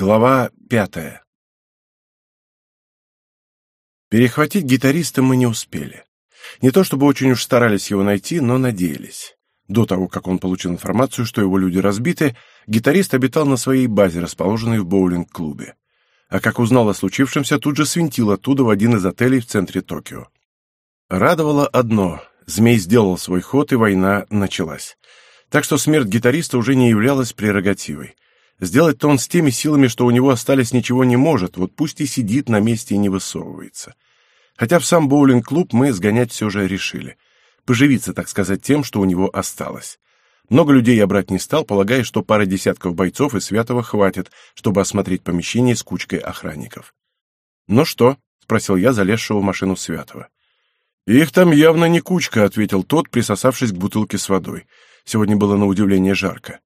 Глава пятая Перехватить гитариста мы не успели. Не то чтобы очень уж старались его найти, но надеялись. До того, как он получил информацию, что его люди разбиты, гитарист обитал на своей базе, расположенной в боулинг-клубе. А как узнал о случившемся, тут же свинтил оттуда в один из отелей в центре Токио. Радовало одно — Змей сделал свой ход, и война началась. Так что смерть гитариста уже не являлась прерогативой. Сделать-то он с теми силами, что у него остались, ничего не может, вот пусть и сидит на месте и не высовывается. Хотя в сам боулинг-клуб мы сгонять все же решили. Поживиться, так сказать, тем, что у него осталось. Много людей я брать не стал, полагая, что пара десятков бойцов и Святого хватит, чтобы осмотреть помещение с кучкой охранников. «Ну что?» — спросил я залезшего в машину Святого. «Их там явно не кучка», — ответил тот, присосавшись к бутылке с водой. Сегодня было на удивление жарко.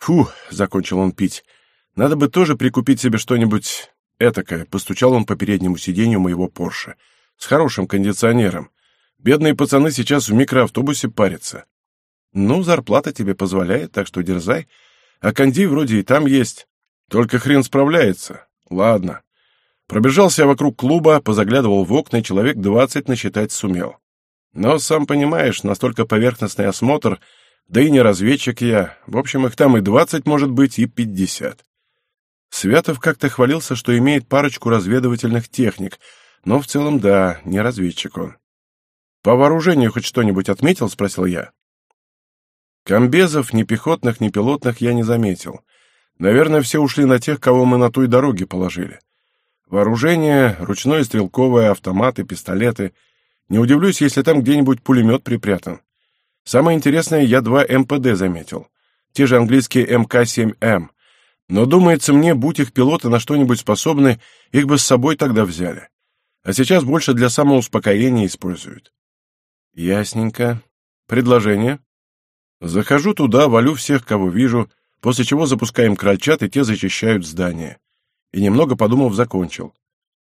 «Фу», — закончил он пить, — «надо бы тоже прикупить себе что-нибудь этакое», — постучал он по переднему сиденью моего Порше. «С хорошим кондиционером. Бедные пацаны сейчас в микроавтобусе парятся». «Ну, зарплата тебе позволяет, так что дерзай. А кондей вроде и там есть. Только хрен справляется. Ладно, Пробежался я вокруг клуба, позаглядывал в окна, человек двадцать насчитать сумел. Но, сам понимаешь, настолько поверхностный осмотр, да и не разведчик я. В общем, их там и двадцать, может быть, и пятьдесят. Святов как-то хвалился, что имеет парочку разведывательных техник, но в целом, да, не разведчик он. «По вооружению хоть что-нибудь отметил?» — спросил я. Комбезов, ни пехотных, ни пилотных я не заметил. Наверное, все ушли на тех, кого мы на той дороге положили. Вооружение, ручное стрелковое, автоматы, пистолеты. Не удивлюсь, если там где-нибудь пулемет припрятан. Самое интересное, я два МПД заметил. Те же английские МК-7М. Но, думается мне, будь их пилоты на что-нибудь способны, их бы с собой тогда взяли. А сейчас больше для самоуспокоения используют. Ясненько. Предложение? Захожу туда, валю всех, кого вижу, после чего запускаем крольчат, и те зачищают здание и, немного подумав, закончил.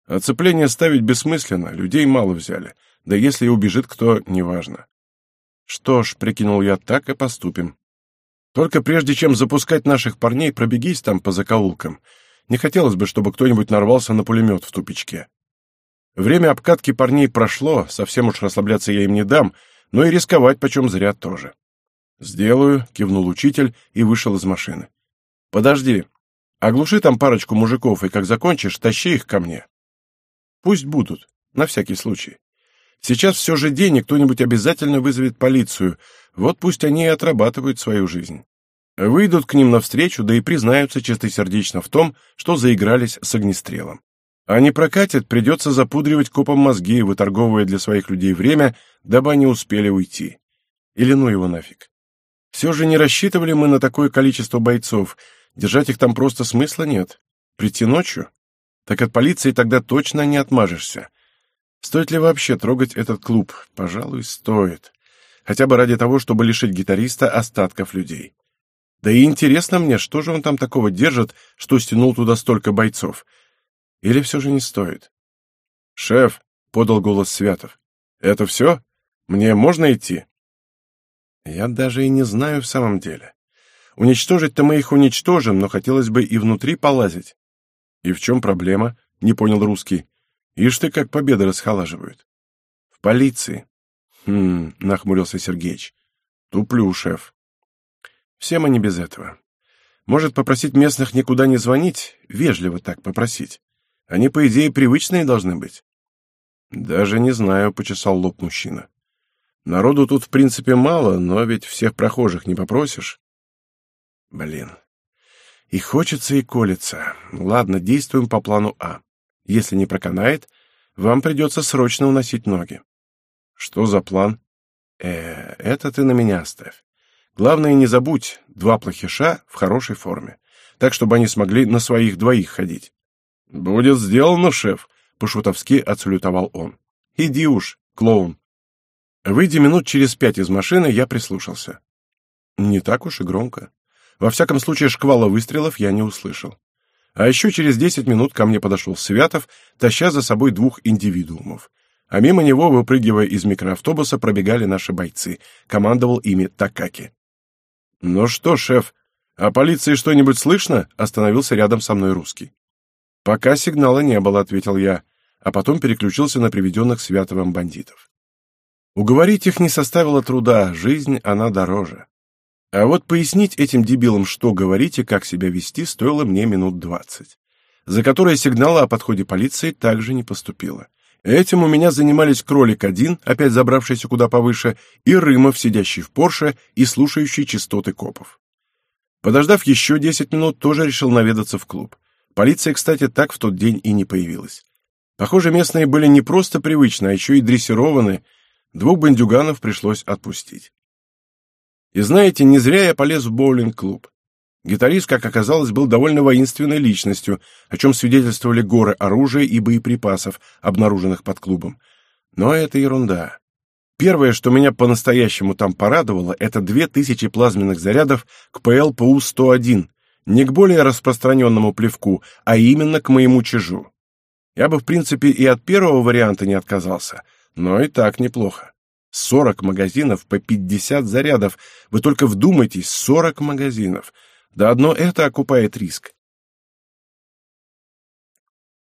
Оцепление ставить бессмысленно, людей мало взяли, да если и убежит кто, неважно. Что ж, прикинул я, так и поступим. Только прежде чем запускать наших парней, пробегись там по закоулкам. Не хотелось бы, чтобы кто-нибудь нарвался на пулемет в тупичке. Время обкатки парней прошло, совсем уж расслабляться я им не дам, но и рисковать почем зря тоже. «Сделаю», — кивнул учитель и вышел из машины. «Подожди», Оглуши там парочку мужиков, и как закончишь, тащи их ко мне. Пусть будут, на всякий случай. Сейчас все же день, и кто-нибудь обязательно вызовет полицию. Вот пусть они и отрабатывают свою жизнь. Выйдут к ним навстречу, да и признаются чистосердечно в том, что заигрались с огнестрелом. А не прокатит, придется запудривать копом мозги, выторговывая для своих людей время, дабы они успели уйти. Или ну его нафиг. Все же не рассчитывали мы на такое количество бойцов — Держать их там просто смысла нет. Прийти ночью? Так от полиции тогда точно не отмажешься. Стоит ли вообще трогать этот клуб? Пожалуй, стоит. Хотя бы ради того, чтобы лишить гитариста остатков людей. Да и интересно мне, что же он там такого держит, что стянул туда столько бойцов? Или все же не стоит? «Шеф», — подал голос Святов, — «это все? Мне можно идти?» Я даже и не знаю в самом деле. Уничтожить-то мы их уничтожим, но хотелось бы и внутри полазить. И в чем проблема? Не понял русский. Ишь ты, как победы расхолаживают. В полиции. Хм, нахмурился Сергеич. Туплю, шеф. Все мы не без этого. Может, попросить местных никуда не звонить? Вежливо так попросить. Они, по идее, привычные должны быть. Даже не знаю, почесал лоб мужчина. Народу тут, в принципе, мало, но ведь всех прохожих не попросишь. Блин. И хочется, и колется. Ладно, действуем по плану А. Если не проканает, вам придется срочно уносить ноги. Что за план? Э, это ты на меня оставь. Главное, не забудь, два плохиша в хорошей форме. Так, чтобы они смогли на своих двоих ходить. Будет сделано, шеф, по-шутовски отсалютовал он. Иди уж, клоун. Выйдя минут через пять из машины, я прислушался. Не так уж и громко. Во всяком случае, шквала выстрелов я не услышал. А еще через десять минут ко мне подошел Святов, таща за собой двух индивидуумов. А мимо него, выпрыгивая из микроавтобуса, пробегали наши бойцы. Командовал ими Такаки. «Ну что, шеф, «А полиции что-нибудь слышно?» — остановился рядом со мной русский. «Пока сигнала не было», — ответил я, а потом переключился на приведенных Святовым бандитов. Уговорить их не составило труда, жизнь она дороже. А вот пояснить этим дебилам, что говорить и как себя вести, стоило мне минут двадцать, за которые сигнала о подходе полиции также не поступило. Этим у меня занимались кролик-1, опять забравшийся куда повыше, и Рымов, сидящий в Порше и слушающий частоты копов. Подождав еще десять минут, тоже решил наведаться в клуб. Полиция, кстати, так в тот день и не появилась. Похоже, местные были не просто привычны, а еще и дрессированы. Двух бандюганов пришлось отпустить. И знаете, не зря я полез в боулинг-клуб. Гитарист, как оказалось, был довольно воинственной личностью, о чем свидетельствовали горы оружия и боеприпасов, обнаруженных под клубом. Но это ерунда. Первое, что меня по-настоящему там порадовало, это две тысячи плазменных зарядов к ПЛ-ПУ-101, не к более распространенному плевку, а именно к моему чижу. Я бы, в принципе, и от первого варианта не отказался, но и так неплохо. 40 магазинов по 50 зарядов. Вы только вдумайтесь, 40 магазинов. Да одно это окупает риск.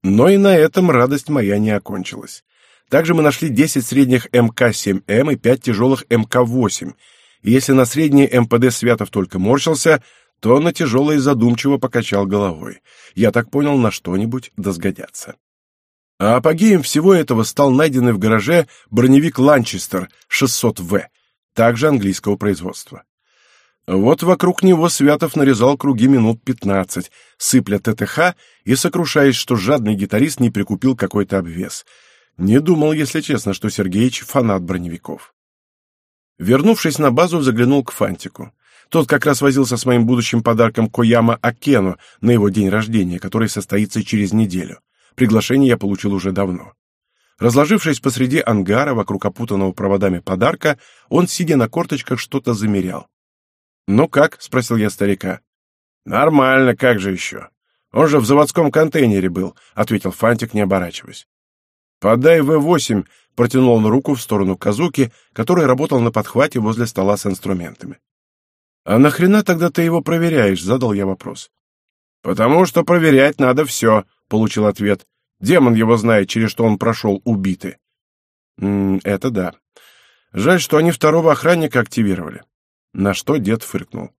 Но и на этом радость моя не окончилась. Также мы нашли 10 средних МК-7М и 5 тяжелых МК-8. И если на средний МПД Святов только морщился, то на тяжелые задумчиво покачал головой. Я так понял, на что-нибудь досгодятся. А апогеем всего этого стал найденный в гараже броневик «Ланчестер» 600В, также английского производства. Вот вокруг него Святов нарезал круги минут пятнадцать, сыпля ТТХ и сокрушаясь, что жадный гитарист не прикупил какой-то обвес. Не думал, если честно, что Сергеич фанат броневиков. Вернувшись на базу, заглянул к Фантику. Тот как раз возился с моим будущим подарком Кояма Акену на его день рождения, который состоится через неделю. Приглашение я получил уже давно. Разложившись посреди ангара вокруг опутанного проводами подарка, он, сидя на корточках, что-то замерял. «Ну как?» — спросил я старика. «Нормально, как же еще? Он же в заводском контейнере был», — ответил Фантик, не оборачиваясь. «Подай В-8», — протянул он руку в сторону Казуки, который работал на подхвате возле стола с инструментами. «А нахрена тогда ты его проверяешь?» — задал я вопрос. «Потому что проверять надо все», — получил ответ. «Демон его знает, через что он прошел убитый». «М -м, «Это да. Жаль, что они второго охранника активировали. На что дед фыркнул.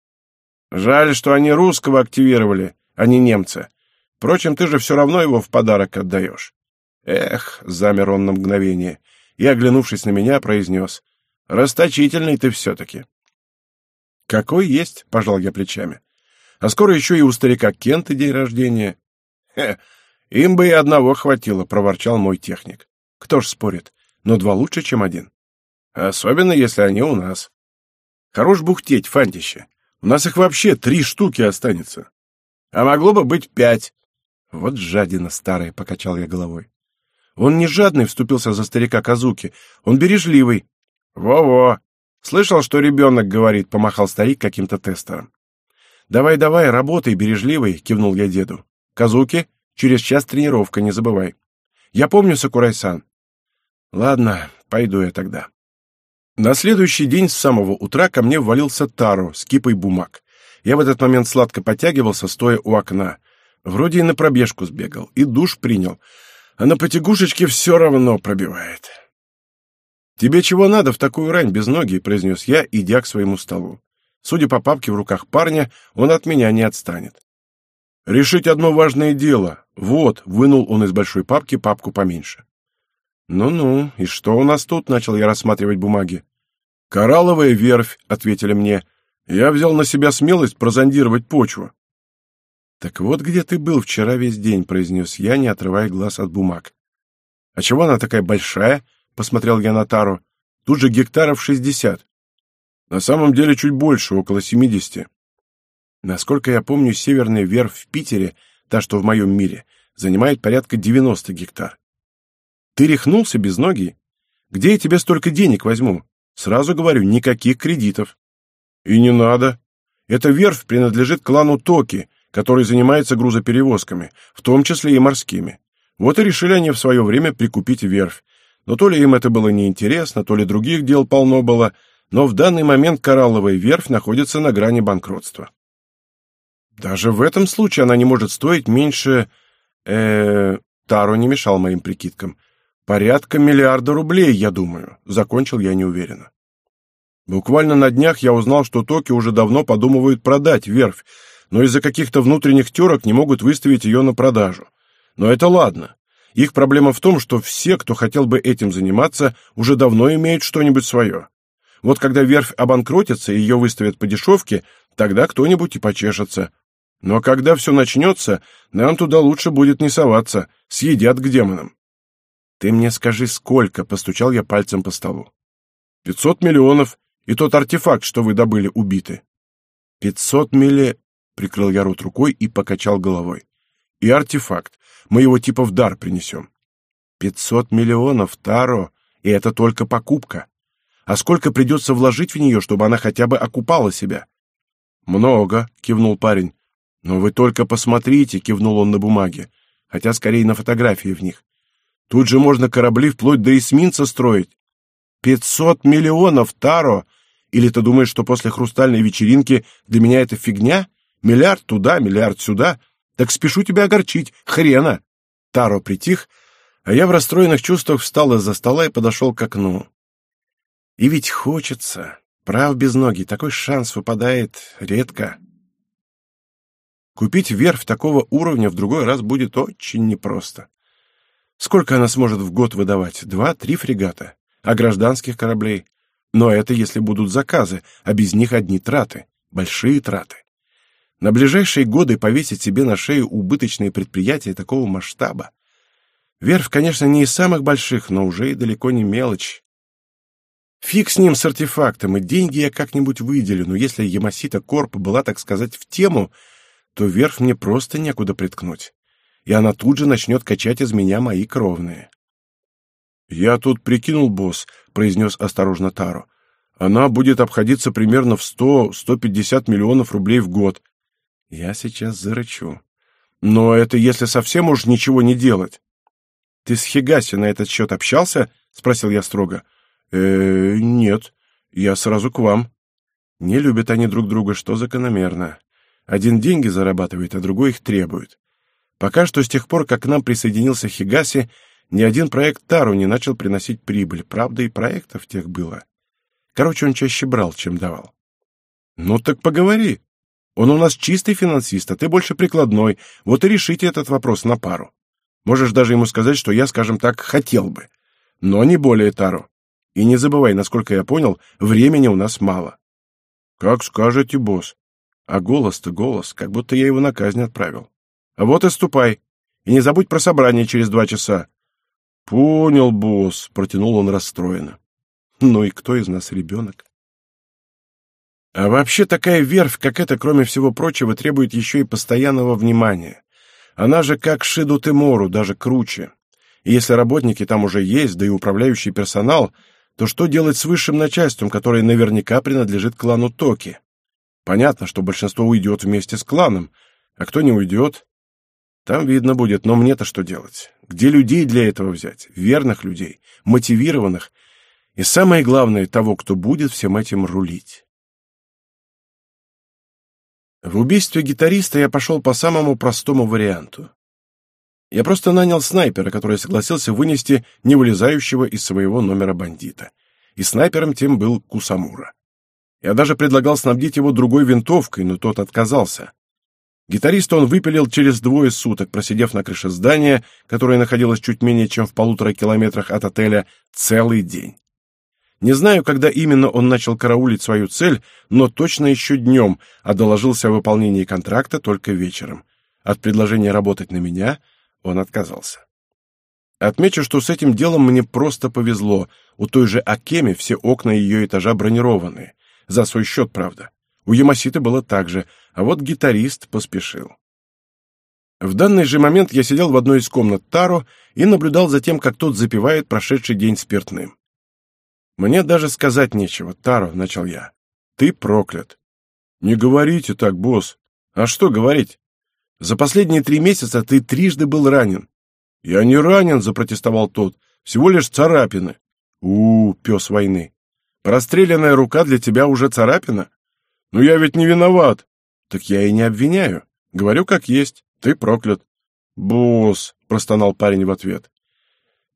«Жаль, что они русского активировали, а не немца. Впрочем, ты же все равно его в подарок отдаешь». «Эх», — замер он на мгновение, и, оглянувшись на меня, произнес. «Расточительный ты все-таки». «Какой есть», — пожал я плечами. «А скоро еще и у старика Кента день рождения». «Хе, им бы и одного хватило», — проворчал мой техник. «Кто ж спорит, но два лучше, чем один. Особенно, если они у нас». Хорош бухтеть, фантище. У нас их вообще три штуки останется. А могло бы быть пять. Вот жадина старая, — покачал я головой. Он не жадный, — вступился за старика Казуки. Он бережливый. Во-во. Слышал, что ребенок говорит, — помахал старик каким-то тестером. Давай-давай, работай, бережливый, — кивнул я деду. Казуки, через час тренировка, не забывай. Я помню, Сакурай-сан. Ладно, пойду я тогда. На следующий день с самого утра ко мне ввалился Таро с кипой бумаг. Я в этот момент сладко потягивался, стоя у окна. Вроде и на пробежку сбегал, и душ принял, а на потягушечке все равно пробивает. «Тебе чего надо в такую рань без ноги?» — произнес я, идя к своему столу. Судя по папке в руках парня, он от меня не отстанет. «Решить одно важное дело. Вот», — вынул он из большой папки папку поменьше. «Ну-ну, и что у нас тут?» — начал я рассматривать бумаги. «Коралловая верфь», — ответили мне. «Я взял на себя смелость прозондировать почву». «Так вот где ты был вчера весь день», — произнес я, не отрывая глаз от бумаг. «А чего она такая большая?» — посмотрел я на Тару. «Тут же гектаров шестьдесят». «На самом деле чуть больше, около семидесяти». Насколько я помню, северная верфь в Питере, та, что в моем мире, занимает порядка девяносто гектар. Ты рехнулся без ноги? Где я тебе столько денег возьму? Сразу говорю, никаких кредитов. И не надо. Эта верфь принадлежит клану Токи, который занимается грузоперевозками, в том числе и морскими. Вот и решили они в свое время прикупить верфь. Но то ли им это было неинтересно, то ли других дел полно было, но в данный момент коралловая верфь находится на грани банкротства. Даже в этом случае она не может стоить меньше... э Таро не мешал моим прикидкам. Порядка миллиарда рублей, я думаю. Закончил я неуверенно. Буквально на днях я узнал, что Токи уже давно подумывают продать верфь, но из-за каких-то внутренних терок не могут выставить ее на продажу. Но это ладно. Их проблема в том, что все, кто хотел бы этим заниматься, уже давно имеют что-нибудь свое. Вот когда верфь обанкротится и ее выставят по дешевке, тогда кто-нибудь и почешется. Но когда все начнется, нам туда лучше будет не соваться, съедят к демонам. Ты мне скажи, сколько, постучал я пальцем по столу. Пятьсот миллионов, и тот артефакт, что вы добыли, убиты. Пятьсот милли... Прикрыл я рот рукой и покачал головой. И артефакт. Мы его типа в дар принесем. Пятьсот миллионов, Таро, и это только покупка. А сколько придется вложить в нее, чтобы она хотя бы окупала себя? Много, кивнул парень. Но вы только посмотрите, кивнул он на бумаге, хотя скорее на фотографии в них. Тут же можно корабли вплоть до эсминца строить. Пятьсот миллионов, Таро! Или ты думаешь, что после хрустальной вечеринки для меня это фигня? Миллиард туда, миллиард сюда. Так спешу тебя огорчить. Хрена!» Таро притих, а я в расстроенных чувствах встал из-за стола и подошел к окну. И ведь хочется. Прав без ноги, такой шанс выпадает редко. Купить верфь такого уровня в другой раз будет очень непросто. Сколько она сможет в год выдавать? Два-три фрегата. А гражданских кораблей? Но это если будут заказы, а без них одни траты. Большие траты. На ближайшие годы повесить себе на шею убыточные предприятия такого масштаба. Верфь, конечно, не из самых больших, но уже и далеко не мелочь. Фиг с ним с артефактом, и деньги я как-нибудь выделю, но если Ямасита Корп была, так сказать, в тему, то верх мне просто некуда приткнуть, и она тут же начнет качать из меня мои кровные. «Я тут прикинул, босс», — произнес осторожно Таро. «Она будет обходиться примерно в сто-сто пятьдесят миллионов рублей в год, я сейчас зарычу. Но это если совсем уж ничего не делать. Ты с Хигаси на этот счет общался? Спросил я строго. э нет. Я сразу к вам. Не любят они друг друга, что закономерно. Один деньги зарабатывает, а другой их требует. Пока что с тех пор, как к нам присоединился Хигаси, ни один проект Тару не начал приносить прибыль. Правда, и проектов тех было. Короче, он чаще брал, чем давал. Ну так поговори. Он у нас чистый финансист, а ты больше прикладной. Вот и решите этот вопрос на пару. Можешь даже ему сказать, что я, скажем так, хотел бы. Но не более, Таро. И не забывай, насколько я понял, времени у нас мало. Как скажете, босс. А голос-то голос, как будто я его на казнь отправил. А вот и ступай. И не забудь про собрание через два часа. Понял, босс, протянул он расстроенно. Ну и кто из нас ребенок? А вообще такая верфь, как эта, кроме всего прочего, требует еще и постоянного внимания. Она же как Шиду Тимору, даже круче. И если работники там уже есть, да и управляющий персонал, то что делать с высшим начальством, которое наверняка принадлежит клану Токи? Понятно, что большинство уйдет вместе с кланом, а кто не уйдет, там видно будет, но мне-то что делать? Где людей для этого взять? Верных людей, мотивированных, и самое главное, того, кто будет всем этим рулить. В убийстве гитариста я пошел по самому простому варианту. Я просто нанял снайпера, который согласился вынести невылезающего из своего номера бандита. И снайпером тем был Кусамура. Я даже предлагал снабдить его другой винтовкой, но тот отказался. Гитариста он выпилил через двое суток, просидев на крыше здания, которое находилось чуть менее чем в полутора километрах от отеля, целый день. Не знаю, когда именно он начал караулить свою цель, но точно еще днем, а доложился о выполнении контракта только вечером. От предложения работать на меня он отказался. Отмечу, что с этим делом мне просто повезло. У той же Акеми все окна ее этажа бронированные. За свой счет, правда. У Ямаситы было так же, а вот гитарист поспешил. В данный же момент я сидел в одной из комнат Таро и наблюдал за тем, как тот запивает прошедший день спиртным. Мне даже сказать нечего, Таро, начал я. Ты проклят. Не говорите так, босс. А что говорить? За последние три месяца ты трижды был ранен. Я не ранен, запротестовал тот. Всего лишь царапины. У, -у пес войны. Простреленная рука для тебя уже царапина? Но я ведь не виноват. Так я и не обвиняю. Говорю, как есть. Ты проклят. Босс, простонал парень в ответ.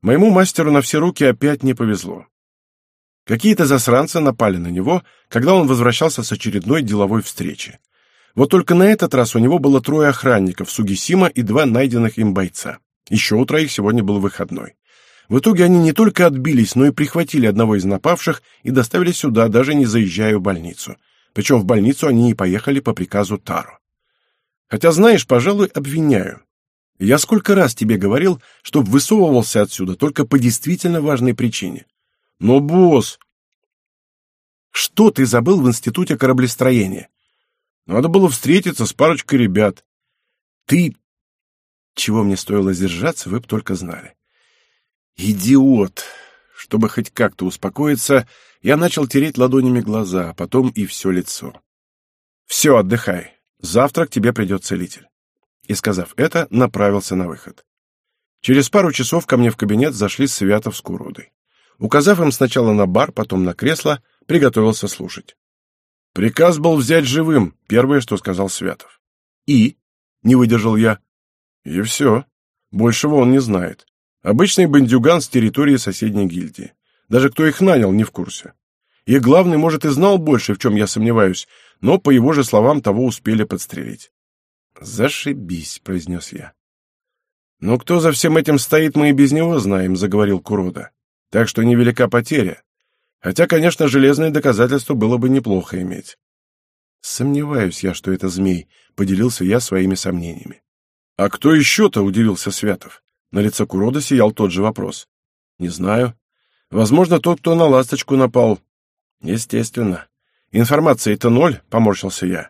Моему мастеру на все руки опять не повезло. Какие-то засранцы напали на него, когда он возвращался с очередной деловой встречи. Вот только на этот раз у него было трое охранников, Сугисима и два найденных им бойца. Еще у троих сегодня был выходной. В итоге они не только отбились, но и прихватили одного из напавших и доставили сюда, даже не заезжая в больницу. Причем в больницу они и поехали по приказу Таро. Хотя, знаешь, пожалуй, обвиняю. Я сколько раз тебе говорил, чтоб высовывался отсюда только по действительно важной причине. Но, босс... Что ты забыл в институте кораблестроения? Надо было встретиться с парочкой ребят. Ты... Чего мне стоило сдержаться, вы б только знали. Идиот! Чтобы хоть как-то успокоиться, я начал тереть ладонями глаза, а потом и все лицо. «Все, отдыхай. Завтра к тебе придет целитель». И, сказав это, направился на выход. Через пару часов ко мне в кабинет зашли Святов с Куродой. Указав им сначала на бар, потом на кресло, приготовился слушать. «Приказ был взять живым», — первое, что сказал Святов. «И?» — не выдержал я. «И все. Большего он не знает. Обычный бандюган с территории соседней гильдии. Даже кто их нанял, не в курсе. И главный, может, и знал больше, в чем я сомневаюсь, но, по его же словам, того успели подстрелить. «Зашибись», — произнес я. «Но кто за всем этим стоит, мы и без него знаем», — заговорил Курода. «Так что невелика потеря. Хотя, конечно, железное доказательство было бы неплохо иметь». «Сомневаюсь я, что это змей», — поделился я своими сомнениями. «А кто еще-то?» — удивился Святов. На лице Курода сиял тот же вопрос. «Не знаю. Возможно, тот, кто на ласточку напал. Естественно. Информации-то ноль, поморщился я.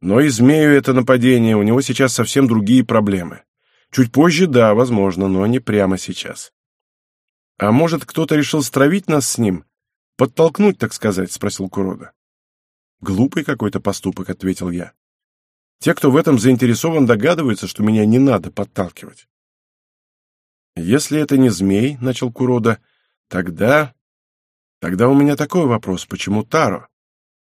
Но и змею это нападение, у него сейчас совсем другие проблемы. Чуть позже, да, возможно, но не прямо сейчас. А может, кто-то решил стравить нас с ним? Подтолкнуть, так сказать, спросил Курода. Глупый какой-то поступок, ответил я. Те, кто в этом заинтересован, догадываются, что меня не надо подталкивать. Если это не змей, начал Курода, Тогда... Тогда у меня такой вопрос, почему Таро?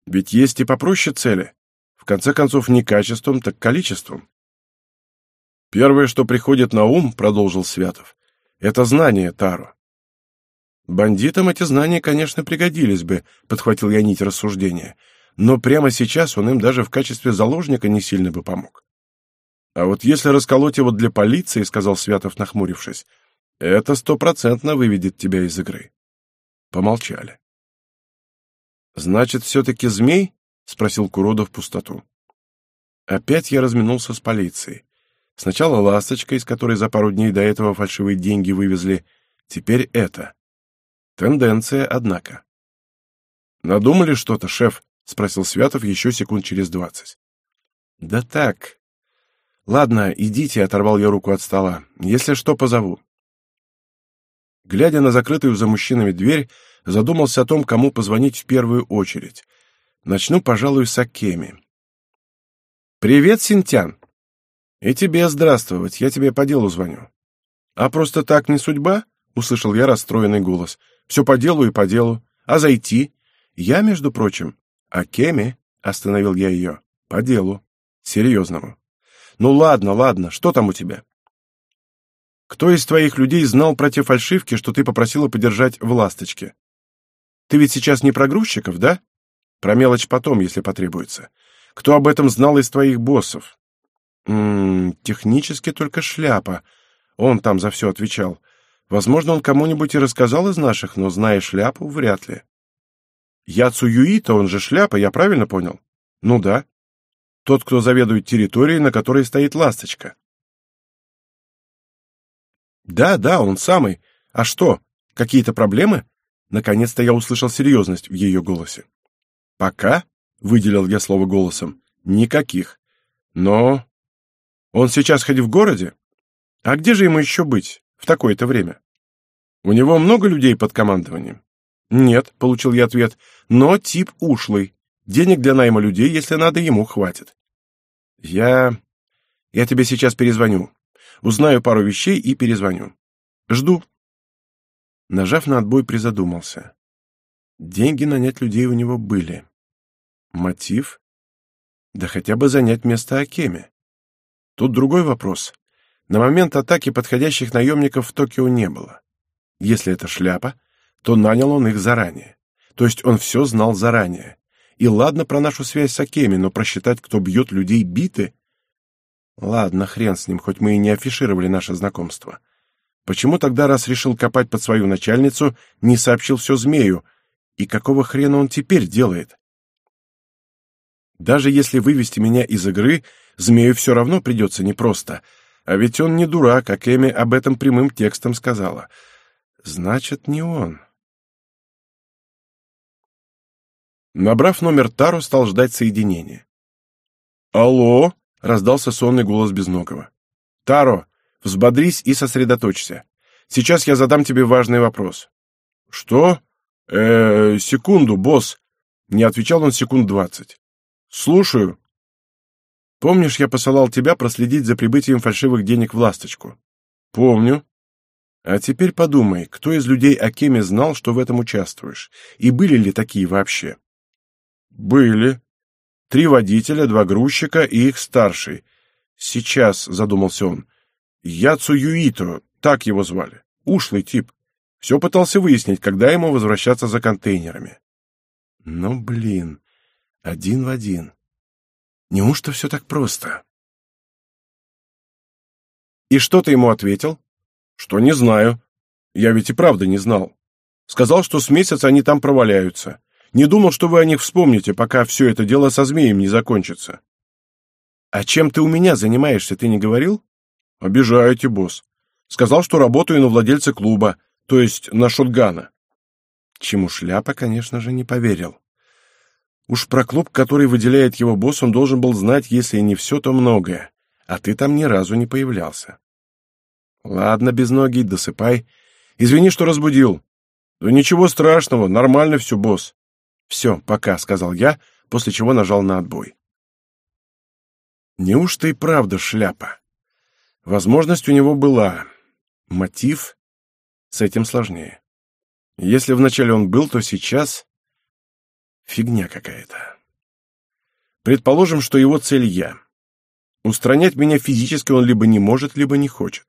Ведь есть и попроще цели. В конце концов, не качеством, так количеством. Первое, что приходит на ум, продолжил Святов, это знание Таро. Бандитам эти знания, конечно, пригодились бы, подхватил я нить рассуждения, но прямо сейчас он им даже в качестве заложника не сильно бы помог. А вот если расколоть его для полиции, сказал Святов, нахмурившись, это стопроцентно выведет тебя из игры. Помолчали. Значит, все-таки змей? Спросил Куродов пустоту. Опять я разминулся с полицией. Сначала ласточка, из которой за пару дней до этого фальшивые деньги вывезли. Теперь это. Тенденция, однако. «Надумали что-то, шеф?» — спросил Святов еще секунд через двадцать. «Да так. Ладно, идите», — оторвал я руку от стола. «Если что, позову». Глядя на закрытую за мужчинами дверь, задумался о том, кому позвонить в первую очередь. Начну, пожалуй, с Акеми. «Привет, Синтян!» «И тебе здравствовать, я тебе по делу звоню». «А просто так не судьба?» — услышал я расстроенный голос. «Все по делу и по делу. А зайти?» «Я, между прочим». «Акеми?» — остановил я ее. «По делу. Серьезному». «Ну ладно, ладно, что там у тебя?» Кто из твоих людей знал про те фальшивки, что ты попросила подержать в ласточке? Ты ведь сейчас не про грузчиков, да? Про мелочь потом, если потребуется. Кто об этом знал из твоих боссов? Ммм, технически только шляпа. Он там за все отвечал. Возможно, он кому-нибудь и рассказал из наших, но, зная шляпу, вряд ли. Яцу Юита, он же шляпа, я правильно понял? Ну да. Тот, кто заведует территорией, на которой стоит ласточка. Да, да, он самый. А что? Какие-то проблемы? Наконец-то я услышал серьезность в ее голосе. Пока, выделил я слово голосом, никаких. Но он сейчас хоть в городе? А где же ему еще быть в такое-то время? У него много людей под командованием? Нет, получил я ответ, но тип ушлый. Денег для найма людей, если надо, ему хватит. Я... Я тебе сейчас перезвоню. Узнаю пару вещей и перезвоню. Жду. Нажав на отбой, призадумался. Деньги нанять людей у него были. Мотив? Да хотя бы занять место Акеми. Тут другой вопрос. На момент атаки подходящих наемников в Токио не было. Если это шляпа, то нанял он их заранее. То есть он все знал заранее. И ладно про нашу связь с Акеми, но просчитать, кто бьет людей биты... Ладно, хрен с ним, хоть мы и не афишировали наше знакомство. Почему тогда, раз решил копать под свою начальницу, не сообщил все змею? И какого хрена он теперь делает? Даже если вывести меня из игры, змею все равно придется непросто. А ведь он не дурак, а Кэми об этом прямым текстом сказала. Значит, не он. Набрав номер Тару, стал ждать соединения. «Алло!» — раздался сонный голос Безногого. «Таро, взбодрись и сосредоточься. Сейчас я задам тебе важный вопрос». «Что?» «Э, секунду, босс». Не отвечал он секунд двадцать. «Слушаю». «Помнишь, я посылал тебя проследить за прибытием фальшивых денег в «Ласточку»?» «Помню». «А теперь подумай, кто из людей о Кеме знал, что в этом участвуешь, и были ли такие вообще?» «Были. Три водителя, два грузчика и их старший. Сейчас», — задумался он, — «Яцу Юито, так его звали, ушлый тип. Все пытался выяснить, когда ему возвращаться за контейнерами». «Ну, блин, один в один. Неужто все так просто? И что ты ему ответил? Что не знаю. Я ведь и правда не знал. Сказал, что с месяца они там проваляются. Не думал, что вы о них вспомните, пока все это дело со змеем не закончится. А чем ты у меня занимаешься, ты не говорил? Обижаете, босс. Сказал, что работаю на владельца клуба, то есть на шотгана. Чему шляпа, конечно же, не поверил. Уж про клуб, который выделяет его босс, он должен был знать, если не все, то многое. А ты там ни разу не появлялся. Ладно, безногий, досыпай. Извини, что разбудил. Да ничего страшного, нормально все, босс. Все, пока, сказал я, после чего нажал на отбой. Неужто и правда шляпа? Возможность у него была. Мотив? С этим сложнее. Если вначале он был, то сейчас... Фигня какая-то. Предположим, что его цель я. Устранять меня физически он либо не может, либо не хочет.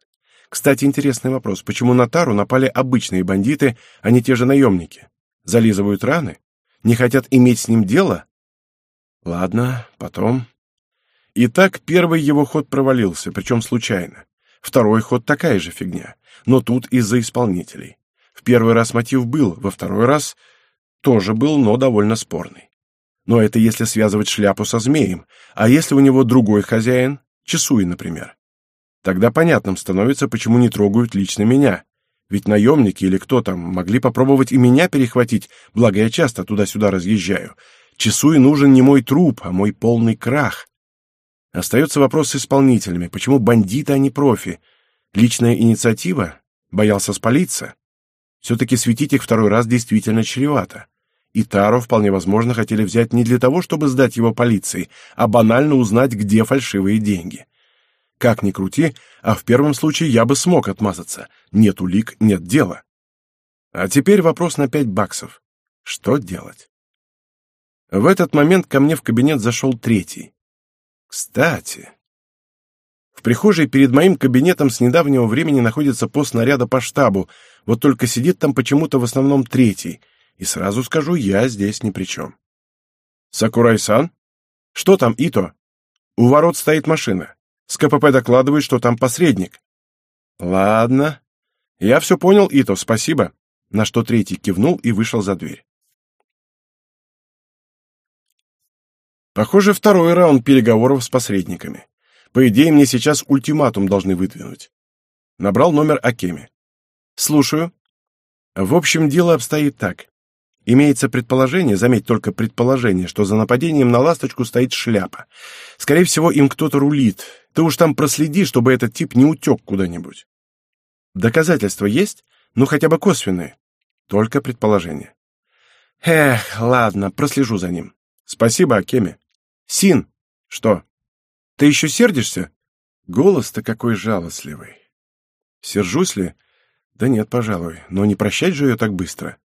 Кстати, интересный вопрос. Почему на Тару напали обычные бандиты, а не те же наемники? Зализывают раны? Не хотят иметь с ним дело? Ладно, потом. Итак, первый его ход провалился, причем случайно. Второй ход такая же фигня, но тут из-за исполнителей. В первый раз мотив был, во второй раз тоже был, но довольно спорный. Но это если связывать шляпу со змеем, а если у него другой хозяин, Чесуй, например. Тогда понятным становится, почему не трогают лично меня. Ведь наемники или кто там могли попробовать и меня перехватить, благо я часто туда-сюда разъезжаю. Чесуй нужен не мой труп, а мой полный крах. Остается вопрос с исполнителями. Почему бандиты, а не профи? Личная инициатива? Боялся спалиться? Все-таки светить их второй раз действительно чревато и Таро вполне возможно хотели взять не для того, чтобы сдать его полиции, а банально узнать, где фальшивые деньги. Как ни крути, а в первом случае я бы смог отмазаться. Нет улик, нет дела. А теперь вопрос на пять баксов. Что делать? В этот момент ко мне в кабинет зашел третий. Кстати, в прихожей перед моим кабинетом с недавнего времени находится пост наряда по штабу, вот только сидит там почему-то в основном третий — и сразу скажу, я здесь ни при чем. Сакурай-сан? Что там, Ито? У ворот стоит машина. С КПП докладывает, что там посредник. Ладно. Я все понял, Ито, спасибо. На что третий кивнул и вышел за дверь. Похоже, второй раунд переговоров с посредниками. По идее, мне сейчас ультиматум должны выдвинуть. Набрал номер Акеми. Слушаю. В общем, дело обстоит так. Имеется предположение, заметь только предположение, что за нападением на ласточку стоит шляпа. Скорее всего, им кто-то рулит. Ты уж там проследи, чтобы этот тип не утек куда-нибудь. Доказательства есть? Ну, хотя бы косвенные. Только предположение. Эх, ладно, прослежу за ним. Спасибо, Акеме. Син! Что? Ты еще сердишься? Голос-то какой жалостливый. Сержусь ли? Да нет, пожалуй. Но не прощать же ее так быстро.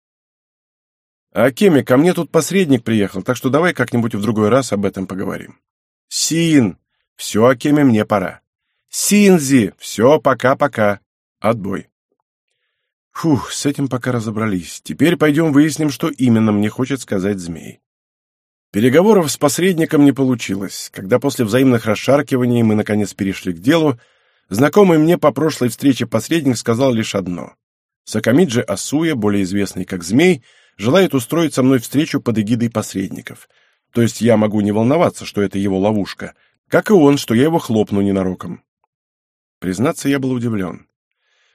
«Акеми, ко мне тут посредник приехал, так что давай как-нибудь в другой раз об этом поговорим». Син! Все, Акеме, мне пора. Синзи! Все, пока-пока. Отбой. Фух, с этим пока разобрались. Теперь пойдем выясним, что именно мне хочет сказать змей. Переговоров с посредником не получилось. Когда после взаимных расшаркиваний мы наконец перешли к делу, знакомый мне по прошлой встрече посредник сказал лишь одно. Сакамиджи Асуя, более известный как Змей, желает устроить со мной встречу под эгидой посредников. То есть я могу не волноваться, что это его ловушка, как и он, что я его хлопну ненароком. Признаться, я был удивлен.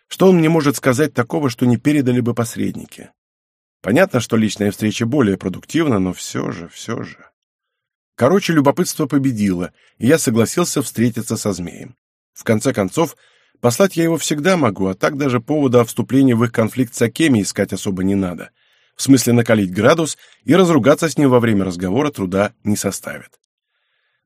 Что он мне может сказать такого, что не передали бы посредники? Понятно, что личная встреча более продуктивна, но все же, все же. Короче, любопытство победило, и я согласился встретиться со змеем. В конце концов, послать я его всегда могу, а так даже повода о вступлении в их конфликт с Акеми искать особо не надо. В смысле накалить градус и разругаться с ним во время разговора труда не составит.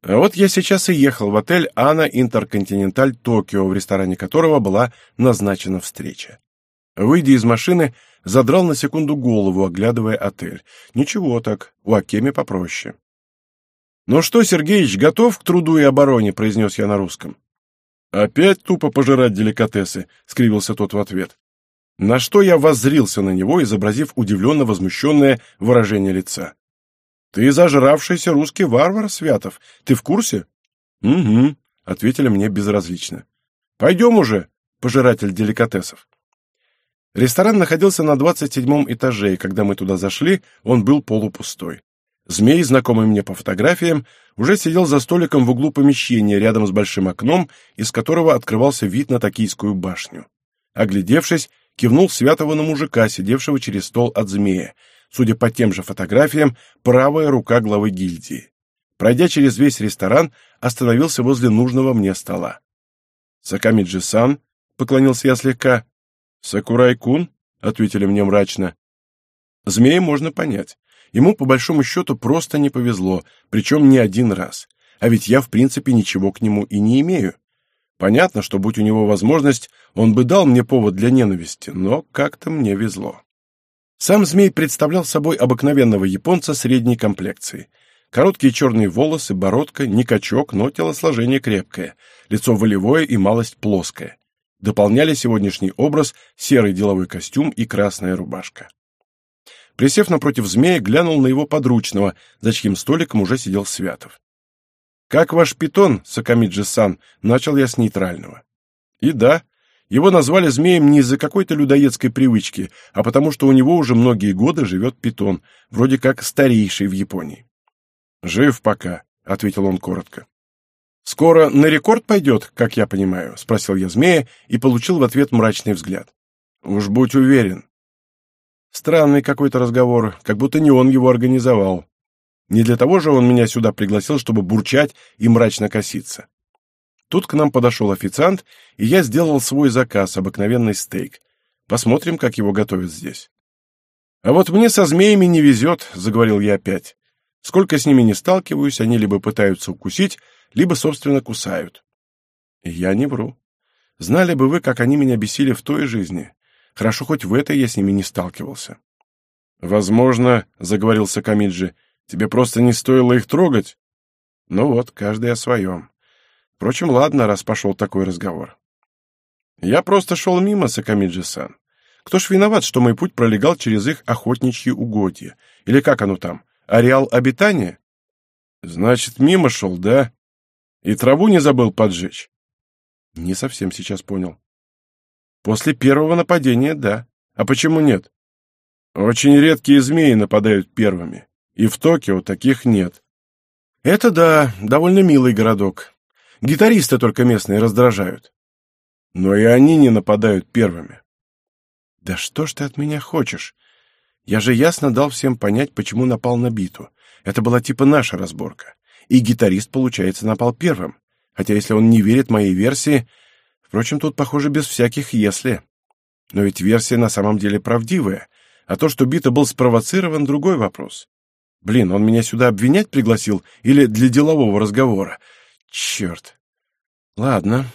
А вот я сейчас и ехал в отель «Ана Интерконтиненталь Токио», в ресторане которого была назначена встреча. Выйдя из машины, задрал на секунду голову, оглядывая отель. Ничего так, у Акеми попроще. «Ну что, Сергеич, готов к труду и обороне?» — произнес я на русском. «Опять тупо пожирать деликатесы», — скривился тот в ответ. На что я воззрился на него, изобразив удивленно возмущенное выражение лица. «Ты зажравшийся русский варвар, Святов. Ты в курсе?» «Угу», — ответили мне безразлично. «Пойдем уже, пожиратель деликатесов». Ресторан находился на двадцать седьмом этаже, и когда мы туда зашли, он был полупустой. Змей, знакомый мне по фотографиям, уже сидел за столиком в углу помещения рядом с большим окном, из которого открывался вид на Токийскую башню. Оглядевшись, кивнул Святого на мужика, сидевшего через стол от змея, судя по тем же фотографиям, правая рука главы гильдии. Пройдя через весь ресторан, остановился возле нужного мне стола. «Сакамиджи-сан», — поклонился я слегка. «Сакурай-кун», — ответили мне мрачно. Змея можно понять. Ему, по большому счету, просто не повезло, причем не один раз. А ведь я, в принципе, ничего к нему и не имею. Понятно, что, будь у него возможность, он бы дал мне повод для ненависти, но как-то мне везло. Сам змей представлял собой обыкновенного японца средней комплекции. Короткие черные волосы, бородка, не качок, но телосложение крепкое, лицо волевое и малость плоское. Дополняли сегодняшний образ серый деловой костюм и красная рубашка. Присев напротив змея, глянул на его подручного, за чьим столиком уже сидел Святов. «Как ваш питон, Сакамиджи-сан?» — начал я с нейтрального. И да, его назвали змеем не из-за какой-то людоедской привычки, а потому что у него уже многие годы живет питон, вроде как старейший в Японии. «Жив пока», — ответил он коротко. «Скоро на рекорд пойдет, как я понимаю?» — спросил я змея и получил в ответ мрачный взгляд. «Уж будь уверен». Странный какой-то разговор, как будто не он его организовал. Не для того же он меня сюда пригласил, чтобы бурчать и мрачно коситься. Тут к нам подошел официант, и я сделал свой заказ, обыкновенный стейк. Посмотрим, как его готовят здесь. «А вот мне со змеями не везет», — заговорил я опять. «Сколько с ними не сталкиваюсь, они либо пытаются укусить, либо, собственно, кусают». Я не вру. Знали бы вы, как они меня бесили в той жизни. Хорошо, хоть в этой я с ними не сталкивался. «Возможно», — заговорил Сакамиджи, — «тебе просто не стоило их трогать?» «Ну вот, каждый о своем. Впрочем, ладно, раз пошел такой разговор. Я просто шел мимо, Сакамиджи-сан. Кто ж виноват, что мой путь пролегал через их охотничьи угодья? Или как оно там, ареал обитания? Значит, мимо шел, да? И траву не забыл поджечь? Не совсем сейчас понял. После первого нападения, да. А почему нет? Очень редкие змеи нападают первыми. И в Токио таких нет. Это да, довольно милый городок. Гитаристы только местные раздражают. Но и они не нападают первыми. Да что ж ты от меня хочешь? Я же ясно дал всем понять, почему напал на биту. Это была типа наша разборка. И гитарист, получается, напал первым. Хотя если он не верит моей версии... Впрочем, тут, похоже, без всяких «если». Но ведь версия на самом деле правдивая. А то, что Бита был спровоцирован, другой вопрос. Блин, он меня сюда обвинять пригласил или для делового разговора? Черт. Ладно.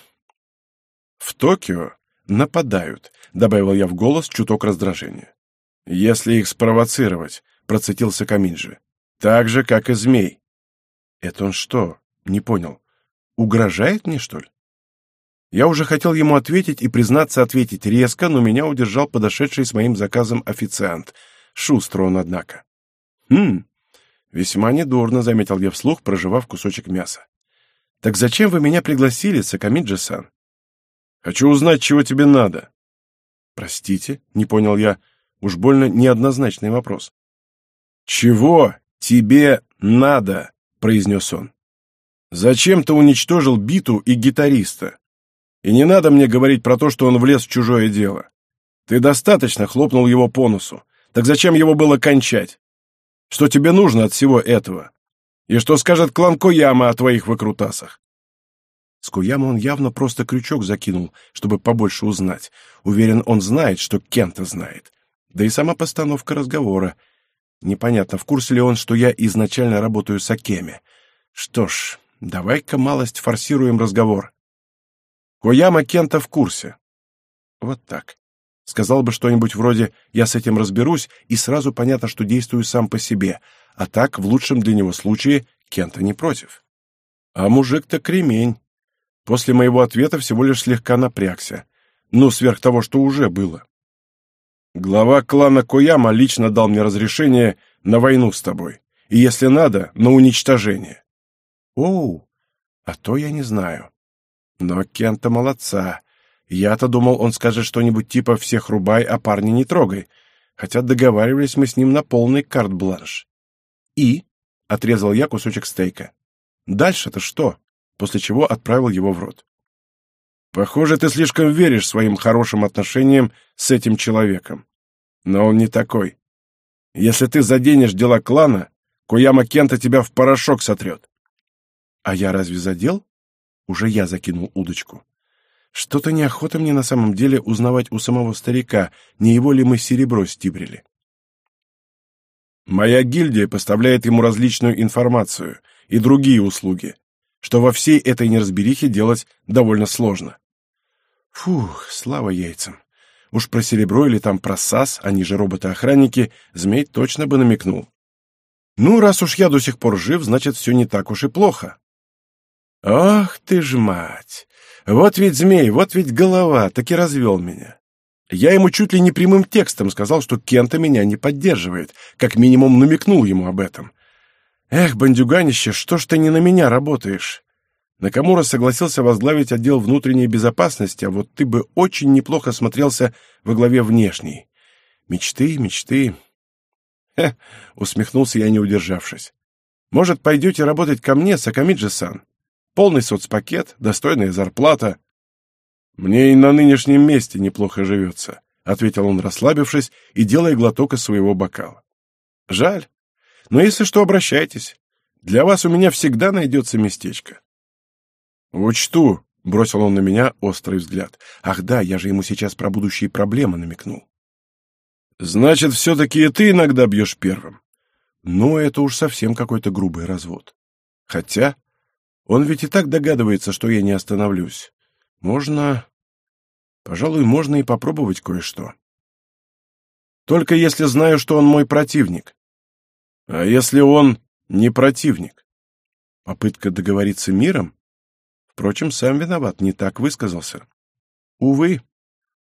В Токио нападают, добавил я в голос чуток раздражения. Если их спровоцировать, процитился Каминджи. Так же, как и змей. Это он что, Не понял. Угрожает мне, что ли? Я уже хотел ему ответить и, признаться, ответить резко, но меня удержал подошедший с моим заказом официант. Шустро он, однако. «Хм, весьма недурно», — заметил я вслух, проживав кусочек мяса. «Так зачем вы меня пригласили, Сакамиджи-сан?» «Хочу узнать, чего тебе надо». «Простите», — не понял я. Уж больно неоднозначный вопрос. «Чего тебе надо?» — произнес он. «Зачем ты уничтожил биту и гитариста? И не надо мне говорить про то, что он влез в чужое дело. Ты достаточно хлопнул его по носу. Так зачем его было кончать? Что тебе нужно от всего этого? И что скажет клан Кояма о твоих выкрутасах? С Кояма он явно просто крючок закинул, чтобы побольше узнать. Уверен, он знает, что Кента знает. Да и сама постановка разговора. Непонятно, в курсе ли он, что я изначально работаю с Акеми. Что ж, давай-ка малость форсируем разговор. Кояма Кента в курсе. Вот так. Сказал бы что-нибудь вроде «я с этим разберусь», и сразу понятно, что действую сам по себе, а так, в лучшем для него случае, Кента не против. А мужик-то кремень. После моего ответа всего лишь слегка напрягся. Ну, сверх того, что уже было. Глава клана Кояма лично дал мне разрешение на войну с тобой. И, если надо, на уничтожение. Оу, а то я не знаю. Но Кента молодца. Я-то думал, он скажет что-нибудь типа «всех рубай, а парня не трогай». Хотя договаривались мы с ним на полный карт-бланш. И — отрезал я кусочек стейка. «Дальше-то что?» После чего отправил его в рот. «Похоже, ты слишком веришь своим хорошим отношениям с этим человеком. Но он не такой. Если ты заденешь дела клана, Кояма Кента тебя в порошок сотрет». «А я разве задел?» Уже я закинул удочку. Что-то неохота мне на самом деле узнавать у самого старика, не его ли мы серебро стибрили. Моя гильдия поставляет ему различную информацию и другие услуги, что во всей этой неразберихе делать довольно сложно. Фух, слава яйцам. Уж про серебро или там про САС, они же роботы-охранники, змей точно бы намекнул. Ну, раз уж я до сих пор жив, значит, все не так уж и плохо. Ах ты ж мать! Вот ведь змей, вот ведь голова, так и развел меня. Я ему чуть ли не прямым текстом сказал, что Кента меня не поддерживает, как минимум намекнул ему об этом. Эх, бандюганище, что ж ты не на меня работаешь? Накамура согласился возглавить отдел внутренней безопасности, а вот ты бы очень неплохо смотрелся во главе внешней. Мечты, мечты. Хе, усмехнулся я, не удержавшись. Может, пойдете работать ко мне, Сакамиджи-сан? Полный соцпакет, достойная зарплата. «Мне и на нынешнем месте неплохо живется», — ответил он, расслабившись и делая глоток из своего бокала. «Жаль. Но если что, обращайтесь. Для вас у меня всегда найдется местечко». «Учту», — бросил он на меня острый взгляд. «Ах да, я же ему сейчас про будущие проблемы намекнул». «Значит, все-таки и ты иногда бьешь первым?» «Ну, это уж совсем какой-то грубый развод. Хотя он ведь и так догадывается, что я не остановлюсь. Можно... Пожалуй, можно и попробовать кое-что. Только если знаю, что он мой противник. А если он не противник? Попытка договориться миром? Впрочем, сам виноват, не так высказался. Увы,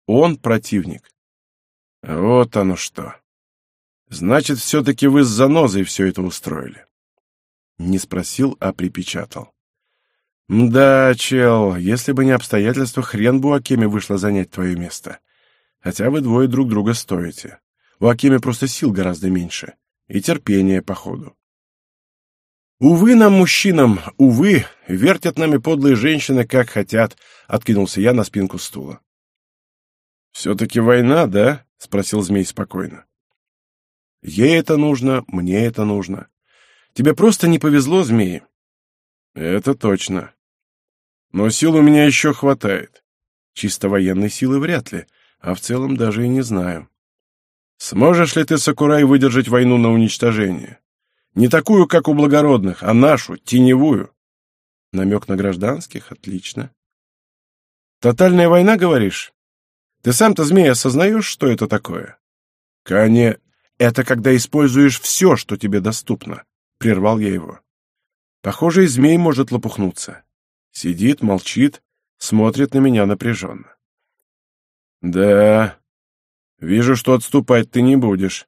он противник. Вот оно что. Значит, все-таки вы с занозой все это устроили. Не спросил, а припечатал. «Да, чел, если бы не обстоятельства, хрен бы у Акеми вышло занять твое место. Хотя вы двое друг друга стоите. У Акеми просто сил гораздо меньше. И терпения, походу». «Увы нам, мужчинам, увы, вертят нами подлые женщины, как хотят», — откинулся я на спинку стула. «Все-таки война, да?» — спросил змей спокойно. «Ей это нужно, мне это нужно. Тебе просто не повезло, змеи». «Это точно. Но сил у меня еще хватает. Чисто военной силы вряд ли, а в целом даже и не знаю. Сможешь ли ты, Сакурай, выдержать войну на уничтожение? Не такую, как у благородных, а нашу, теневую. Намек на гражданских? Отлично. Тотальная война, говоришь? Ты сам-то, змей, осознаешь, что это такое? Кане, это когда используешь все, что тебе доступно. Прервал я его. Похоже, и змей может лопухнуться. Сидит, молчит, смотрит на меня напряженно. Да, вижу, что отступать ты не будешь.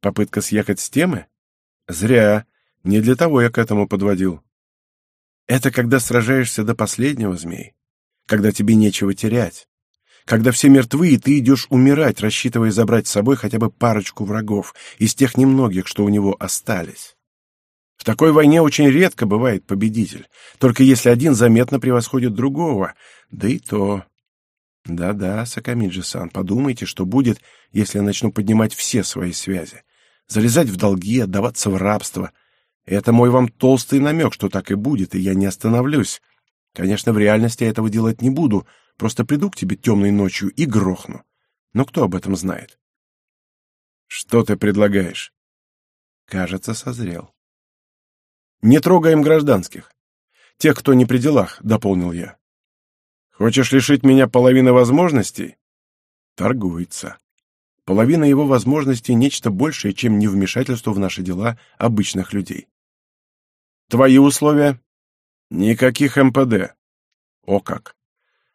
Попытка съехать с темы? Зря. Не для того я к этому подводил. Это когда сражаешься до последнего, змей. Когда тебе нечего терять. Когда все мертвы, и ты идешь умирать, рассчитывая забрать с собой хотя бы парочку врагов из тех немногих, что у него остались. В такой войне очень редко бывает победитель, только если один заметно превосходит другого, да и то да-да, Сакамиджи-сан, подумайте, что будет, если я начну поднимать все свои связи. Залезать в долги, отдаваться в рабство. Это мой вам толстый намек, что так и будет, и я не остановлюсь. Конечно, в реальности я этого делать не буду, просто приду к тебе темной ночью и грохну. Но кто об этом знает? Что ты предлагаешь? Кажется, созрел. Не трогаем гражданских. Тех, кто не при делах, дополнил я. Хочешь лишить меня половины возможностей? Торгуется. Половина его возможностей — нечто большее, чем невмешательство в наши дела обычных людей. Твои условия? Никаких МПД. О как!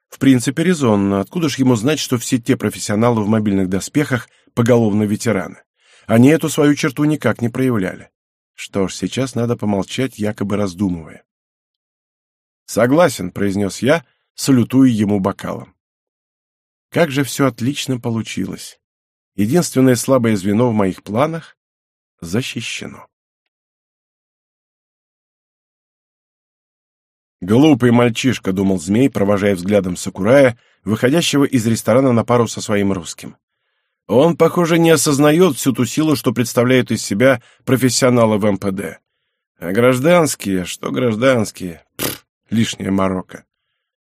В принципе, резонно. Откуда ж ему знать, что все те профессионалы в мобильных доспехах поголовно ветераны? Они эту свою черту никак не проявляли. Что ж, сейчас надо помолчать, якобы раздумывая. «Согласен», — произнес я, салютуя ему бокалом. Как же все отлично получилось. Единственное слабое звено в моих планах защищено. «Глупый мальчишка», — думал змей, провожая взглядом Сакурая, выходящего из ресторана на пару со своим русским. Он, похоже, не осознает всю ту силу, что представляют из себя профессионалы в МПД. А гражданские, что гражданские? Пф, лишняя морока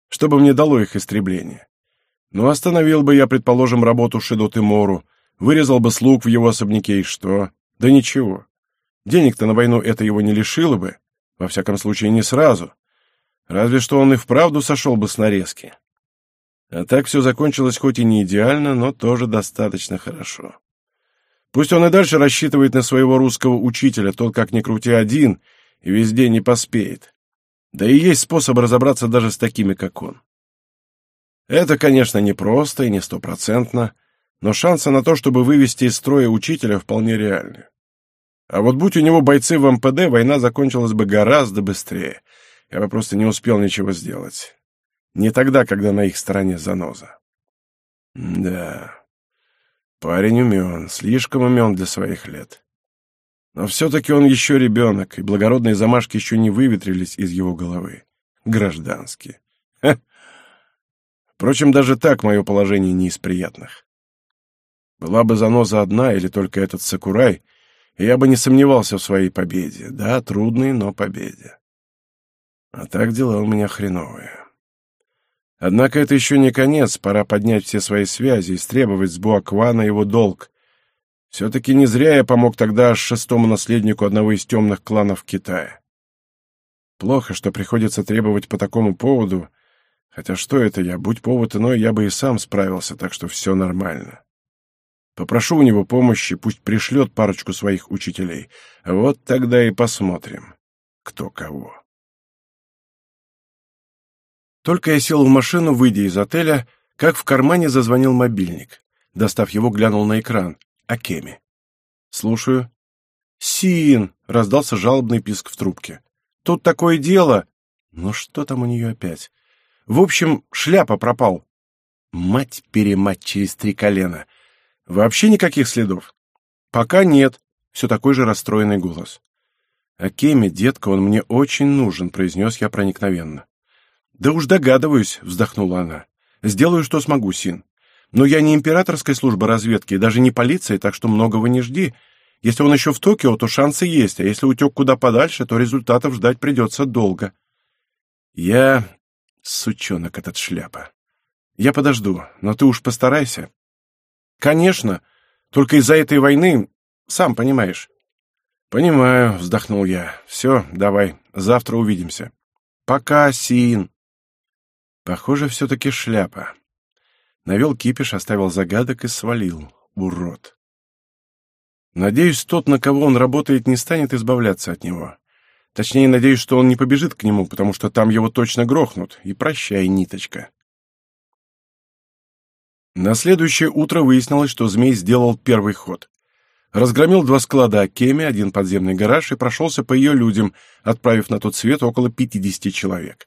чтобы мне дало их истребление. Но остановил бы я, предположим, работу Шидо Тимору, вырезал бы слуг в его особняке и что? Да ничего. Денег-то на войну это его не лишило бы, во всяком случае не сразу. Разве что он и вправду сошел бы с нарезки. А так все закончилось хоть и не идеально, но тоже достаточно хорошо. Пусть он и дальше рассчитывает на своего русского учителя, тот как ни крути один, и везде не поспеет. Да и есть способ разобраться даже с такими, как он. Это, конечно, не просто и не стопроцентно, но шансы на то, чтобы вывести из строя учителя, вполне реальны. А вот будь у него бойцы в МПД, война закончилась бы гораздо быстрее. Я бы просто не успел ничего сделать. Не тогда, когда на их стороне заноза. Да, парень умен, слишком умен для своих лет. Но все-таки он еще ребенок, и благородные замашки еще не выветрились из его головы. Гражданские. Ха. Впрочем, даже так мое положение не из приятных. Была бы заноза одна или только этот Сакурай, я бы не сомневался в своей победе. Да, трудной, но победе. А так дела у меня хреновые. Однако это еще не конец, пора поднять все свои связи и требовать с Буаквана его долг, все-таки не зря я помог тогда шестому наследнику одного из темных кланов Китая. Плохо, что приходится требовать по такому поводу, хотя что это я, будь повод иной, я бы и сам справился, так что все нормально. Попрошу у него помощи, пусть пришлет парочку своих учителей, вот тогда и посмотрим, кто кого. Только я сел в машину, выйдя из отеля, как в кармане зазвонил мобильник. Достав его, глянул на экран. Акеми. «Слушаю». «Син!» — раздался жалобный писк в трубке. «Тут такое дело!» «Ну что там у нее опять?» «В общем, шляпа пропал». «Мать-перемать через три колена!» «Вообще никаких следов?» «Пока нет», — все такой же расстроенный голос. «Акеми, детка, он мне очень нужен», — произнес я проникновенно. «Да уж догадываюсь», — вздохнула она. «Сделаю, что смогу, Син. Но я не императорской службы разведки, даже не полиции, так что многого не жди. Если он еще в Токио, то шансы есть, а если утек куда подальше, то результатов ждать придется долго. Я... сучонок этот шляпа. Я подожду, но ты уж постарайся. Конечно, только из-за этой войны, сам понимаешь. Понимаю, вздохнул я. Все, давай, завтра увидимся. Пока, Син. Похоже, все-таки шляпа. Навел кипиш, оставил загадок и свалил. Урод. Надеюсь, тот, на кого он работает, не станет избавляться от него. Точнее, надеюсь, что он не побежит к нему, потому что там его точно грохнут. И прощай, ниточка. На следующее утро выяснилось, что змей сделал первый ход. Разгромил два склада Акеми, один подземный гараж и прошелся по ее людям, отправив на тот свет около 50 человек.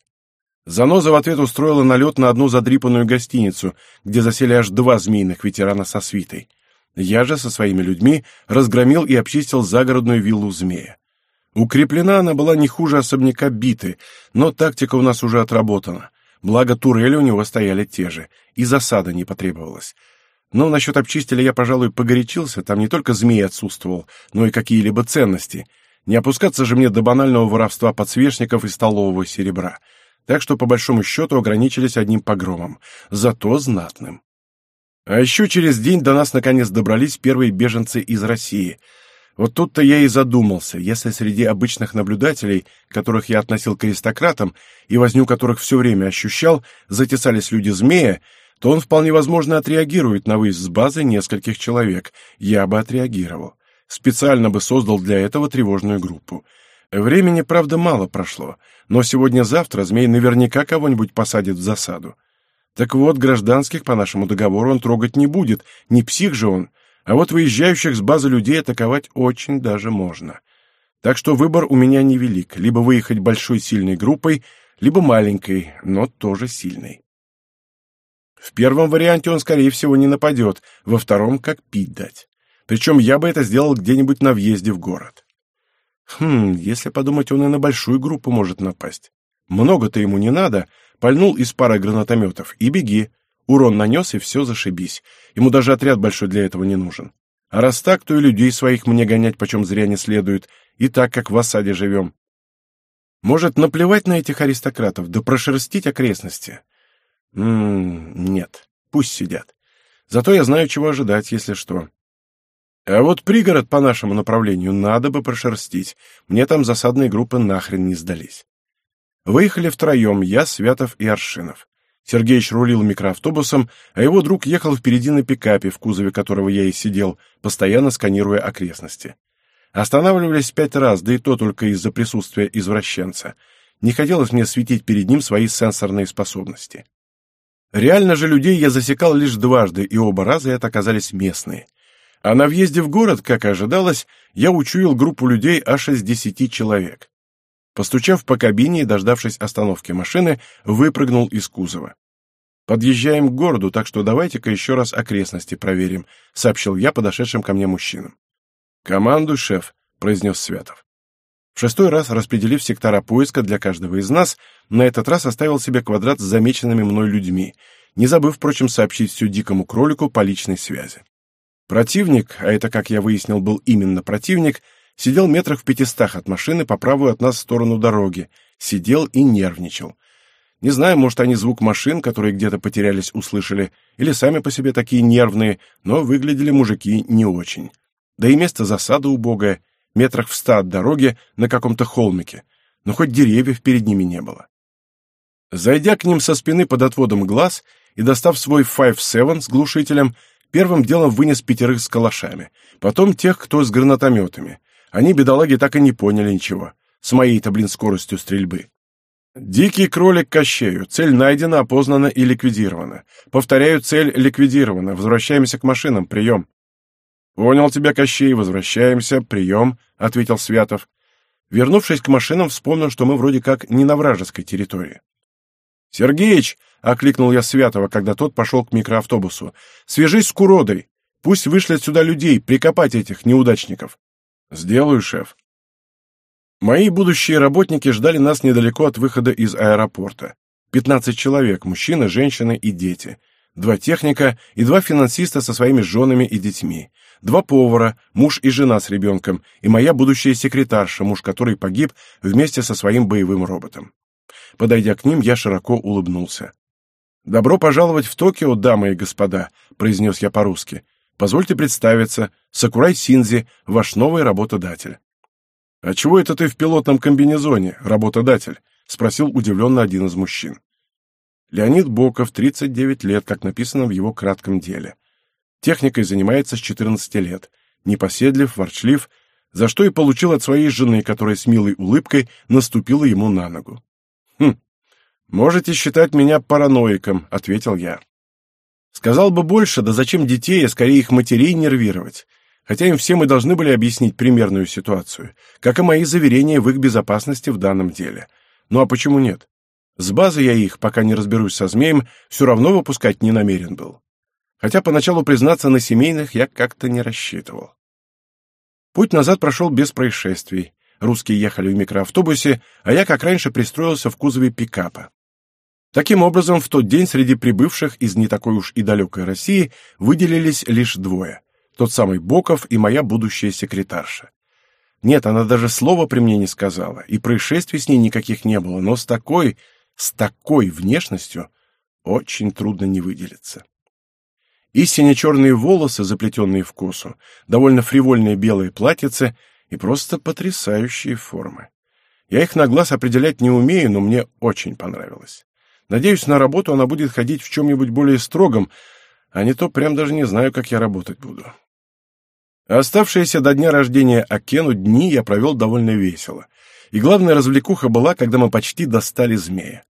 Заноза в ответ устроила налет на одну задрипанную гостиницу, где засели аж два змеиных ветерана со свитой. Я же со своими людьми разгромил и обчистил загородную виллу змея. Укреплена она была не хуже особняка биты, но тактика у нас уже отработана. Благо турели у него стояли те же, и засада не потребовалась. Но насчет обчистили я, пожалуй, погорячился, там не только змей отсутствовал, но и какие-либо ценности. Не опускаться же мне до банального воровства подсвечников и столового серебра. Так что, по большому счету, ограничились одним погромом, зато знатным. А еще через день до нас наконец добрались первые беженцы из России. Вот тут-то я и задумался, если среди обычных наблюдателей, которых я относил к аристократам и возню которых все время ощущал, затесались люди-змея, то он вполне возможно отреагирует на выезд с базы нескольких человек. Я бы отреагировал. Специально бы создал для этого тревожную группу. Времени, правда, мало прошло, но сегодня-завтра змей наверняка кого-нибудь посадит в засаду. Так вот, гражданских по нашему договору он трогать не будет, не псих же он, а вот выезжающих с базы людей атаковать очень даже можно. Так что выбор у меня невелик, либо выехать большой сильной группой, либо маленькой, но тоже сильной. В первом варианте он, скорее всего, не нападет, во втором — как пить дать. Причем я бы это сделал где-нибудь на въезде в город. Хм, если подумать, он и на большую группу может напасть. Много-то ему не надо, пальнул из пары гранатометов и беги. Урон нанес, и все, зашибись. Ему даже отряд большой для этого не нужен. А раз так, то и людей своих мне гонять почем зря не следует, и так, как в осаде живем. Может, наплевать на этих аристократов, да прошерстить окрестности? Ммм, нет, пусть сидят. Зато я знаю, чего ожидать, если что. А вот пригород по нашему направлению надо бы прошерстить. Мне там засадные группы нахрен не сдались. Выехали втроем, я, Святов и Аршинов. Сергеич рулил микроавтобусом, а его друг ехал впереди на пикапе, в кузове которого я и сидел, постоянно сканируя окрестности. Останавливались пять раз, да и то только из-за присутствия извращенца. Не хотелось мне светить перед ним свои сенсорные способности. Реально же людей я засекал лишь дважды, и оба раза это оказались местные. А на въезде в город, как и ожидалось, я учуял группу людей аж из десяти человек. Постучав по кабине и дождавшись остановки машины, выпрыгнул из кузова. «Подъезжаем к городу, так что давайте-ка еще раз окрестности проверим», — сообщил я подошедшим ко мне мужчинам. «Команду, шеф», — произнес Святов. В шестой раз, распределив сектора поиска для каждого из нас, на этот раз оставил себе квадрат с замеченными мной людьми, не забыв, впрочем, сообщить всю дикому кролику по личной связи. Противник, а это, как я выяснил, был именно противник, сидел метрах в пятистах от машины по правую от нас сторону дороги, сидел и нервничал. Не знаю, может, они звук машин, которые где-то потерялись, услышали, или сами по себе такие нервные, но выглядели мужики не очень. Да и место засады убогое, метрах в ста от дороги на каком-то холмике, но хоть деревьев перед ними не было. Зайдя к ним со спины под отводом глаз и достав свой Five Seven с глушителем, первым делом вынес пятерых с калашами, потом тех, кто с гранатометами. Они, бедолаги, так и не поняли ничего. С моей-то, блин, скоростью стрельбы. Дикий кролик Кощею. Цель найдена, опознана и ликвидирована. Повторяю, цель ликвидирована. Возвращаемся к машинам. Прием. «Понял тебя, Кощей, возвращаемся, прием», — ответил Святов. Вернувшись к машинам, вспомнил, что мы вроде как не на вражеской территории. «Сергеич!» — окликнул я Святого, когда тот пошел к микроавтобусу. «Свяжись с Куродой! Пусть вышлет сюда людей, прикопать этих неудачников!» «Сделаю, шеф!» Мои будущие работники ждали нас недалеко от выхода из аэропорта. Пятнадцать человек, мужчины, женщины и дети. Два техника и два финансиста со своими женами и детьми два повара, муж и жена с ребенком, и моя будущая секретарша, муж которой погиб вместе со своим боевым роботом. Подойдя к ним, я широко улыбнулся. «Добро пожаловать в Токио, дамы и господа», — произнес я по-русски. «Позвольте представиться, Сакурай Синзи, ваш новый работодатель». «А чего это ты в пилотном комбинезоне, работодатель?» — спросил удивленно один из мужчин. Леонид Боков, 39 лет, как написано в его кратком деле. Техникой занимается с 14 лет. Непоседлив, ворчлив, за что и получил от своей жены, которая с милой улыбкой наступила ему на ногу. «Хм, можете считать меня параноиком», — ответил я. Сказал бы больше, да зачем детей, а скорее их матерей нервировать? Хотя им все мы должны были объяснить примерную ситуацию, как и мои заверения в их безопасности в данном деле. Ну а почему нет? С базы я их, пока не разберусь со змеем, все равно выпускать не намерен был. Хотя поначалу, признаться, на семейных я как-то не рассчитывал. Путь назад прошел без происшествий. Русские ехали в микроавтобусе, а я, как раньше, пристроился в кузове пикапа. Таким образом, в тот день среди прибывших из не такой уж и далекой России выделились лишь двое. Тот самый Боков и моя будущая секретарша. Нет, она даже слова при мне не сказала, и происшествий с ней никаких не было, но с такой, с такой внешностью очень трудно не выделиться. И сине-черные волосы, заплетенные в косу, довольно фривольные белые платьицы и просто потрясающие формы. Я их на глаз определять не умею, но мне очень понравилось. Надеюсь, на работу она будет ходить в чем-нибудь более строгом, а не то прям даже не знаю, как я работать буду. Оставшиеся до дня рождения Акену дни я провел довольно весело. И главная развлекуха была, когда мы почти достали змея.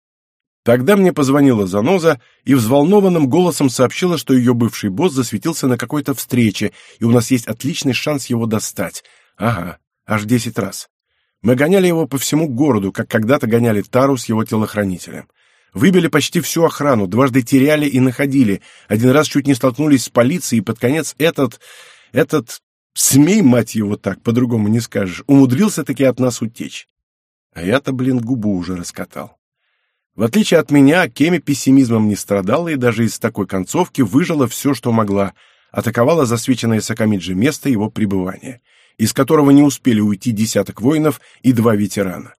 Тогда мне позвонила Заноза и взволнованным голосом сообщила, что ее бывший босс засветился на какой-то встрече, и у нас есть отличный шанс его достать. Ага, аж десять раз. Мы гоняли его по всему городу, как когда-то гоняли Тару с его телохранителем. Выбили почти всю охрану, дважды теряли и находили. Один раз чуть не столкнулись с полицией, и под конец этот... этот... Смей, мать его, так, по-другому не скажешь, умудрился-таки от нас утечь. А я-то, блин, губу уже раскатал. В отличие от меня, Кеми пессимизмом не страдала и даже из такой концовки выжила все, что могла, атаковала засвеченное Сакамиджи место его пребывания, из которого не успели уйти десяток воинов и два ветерана.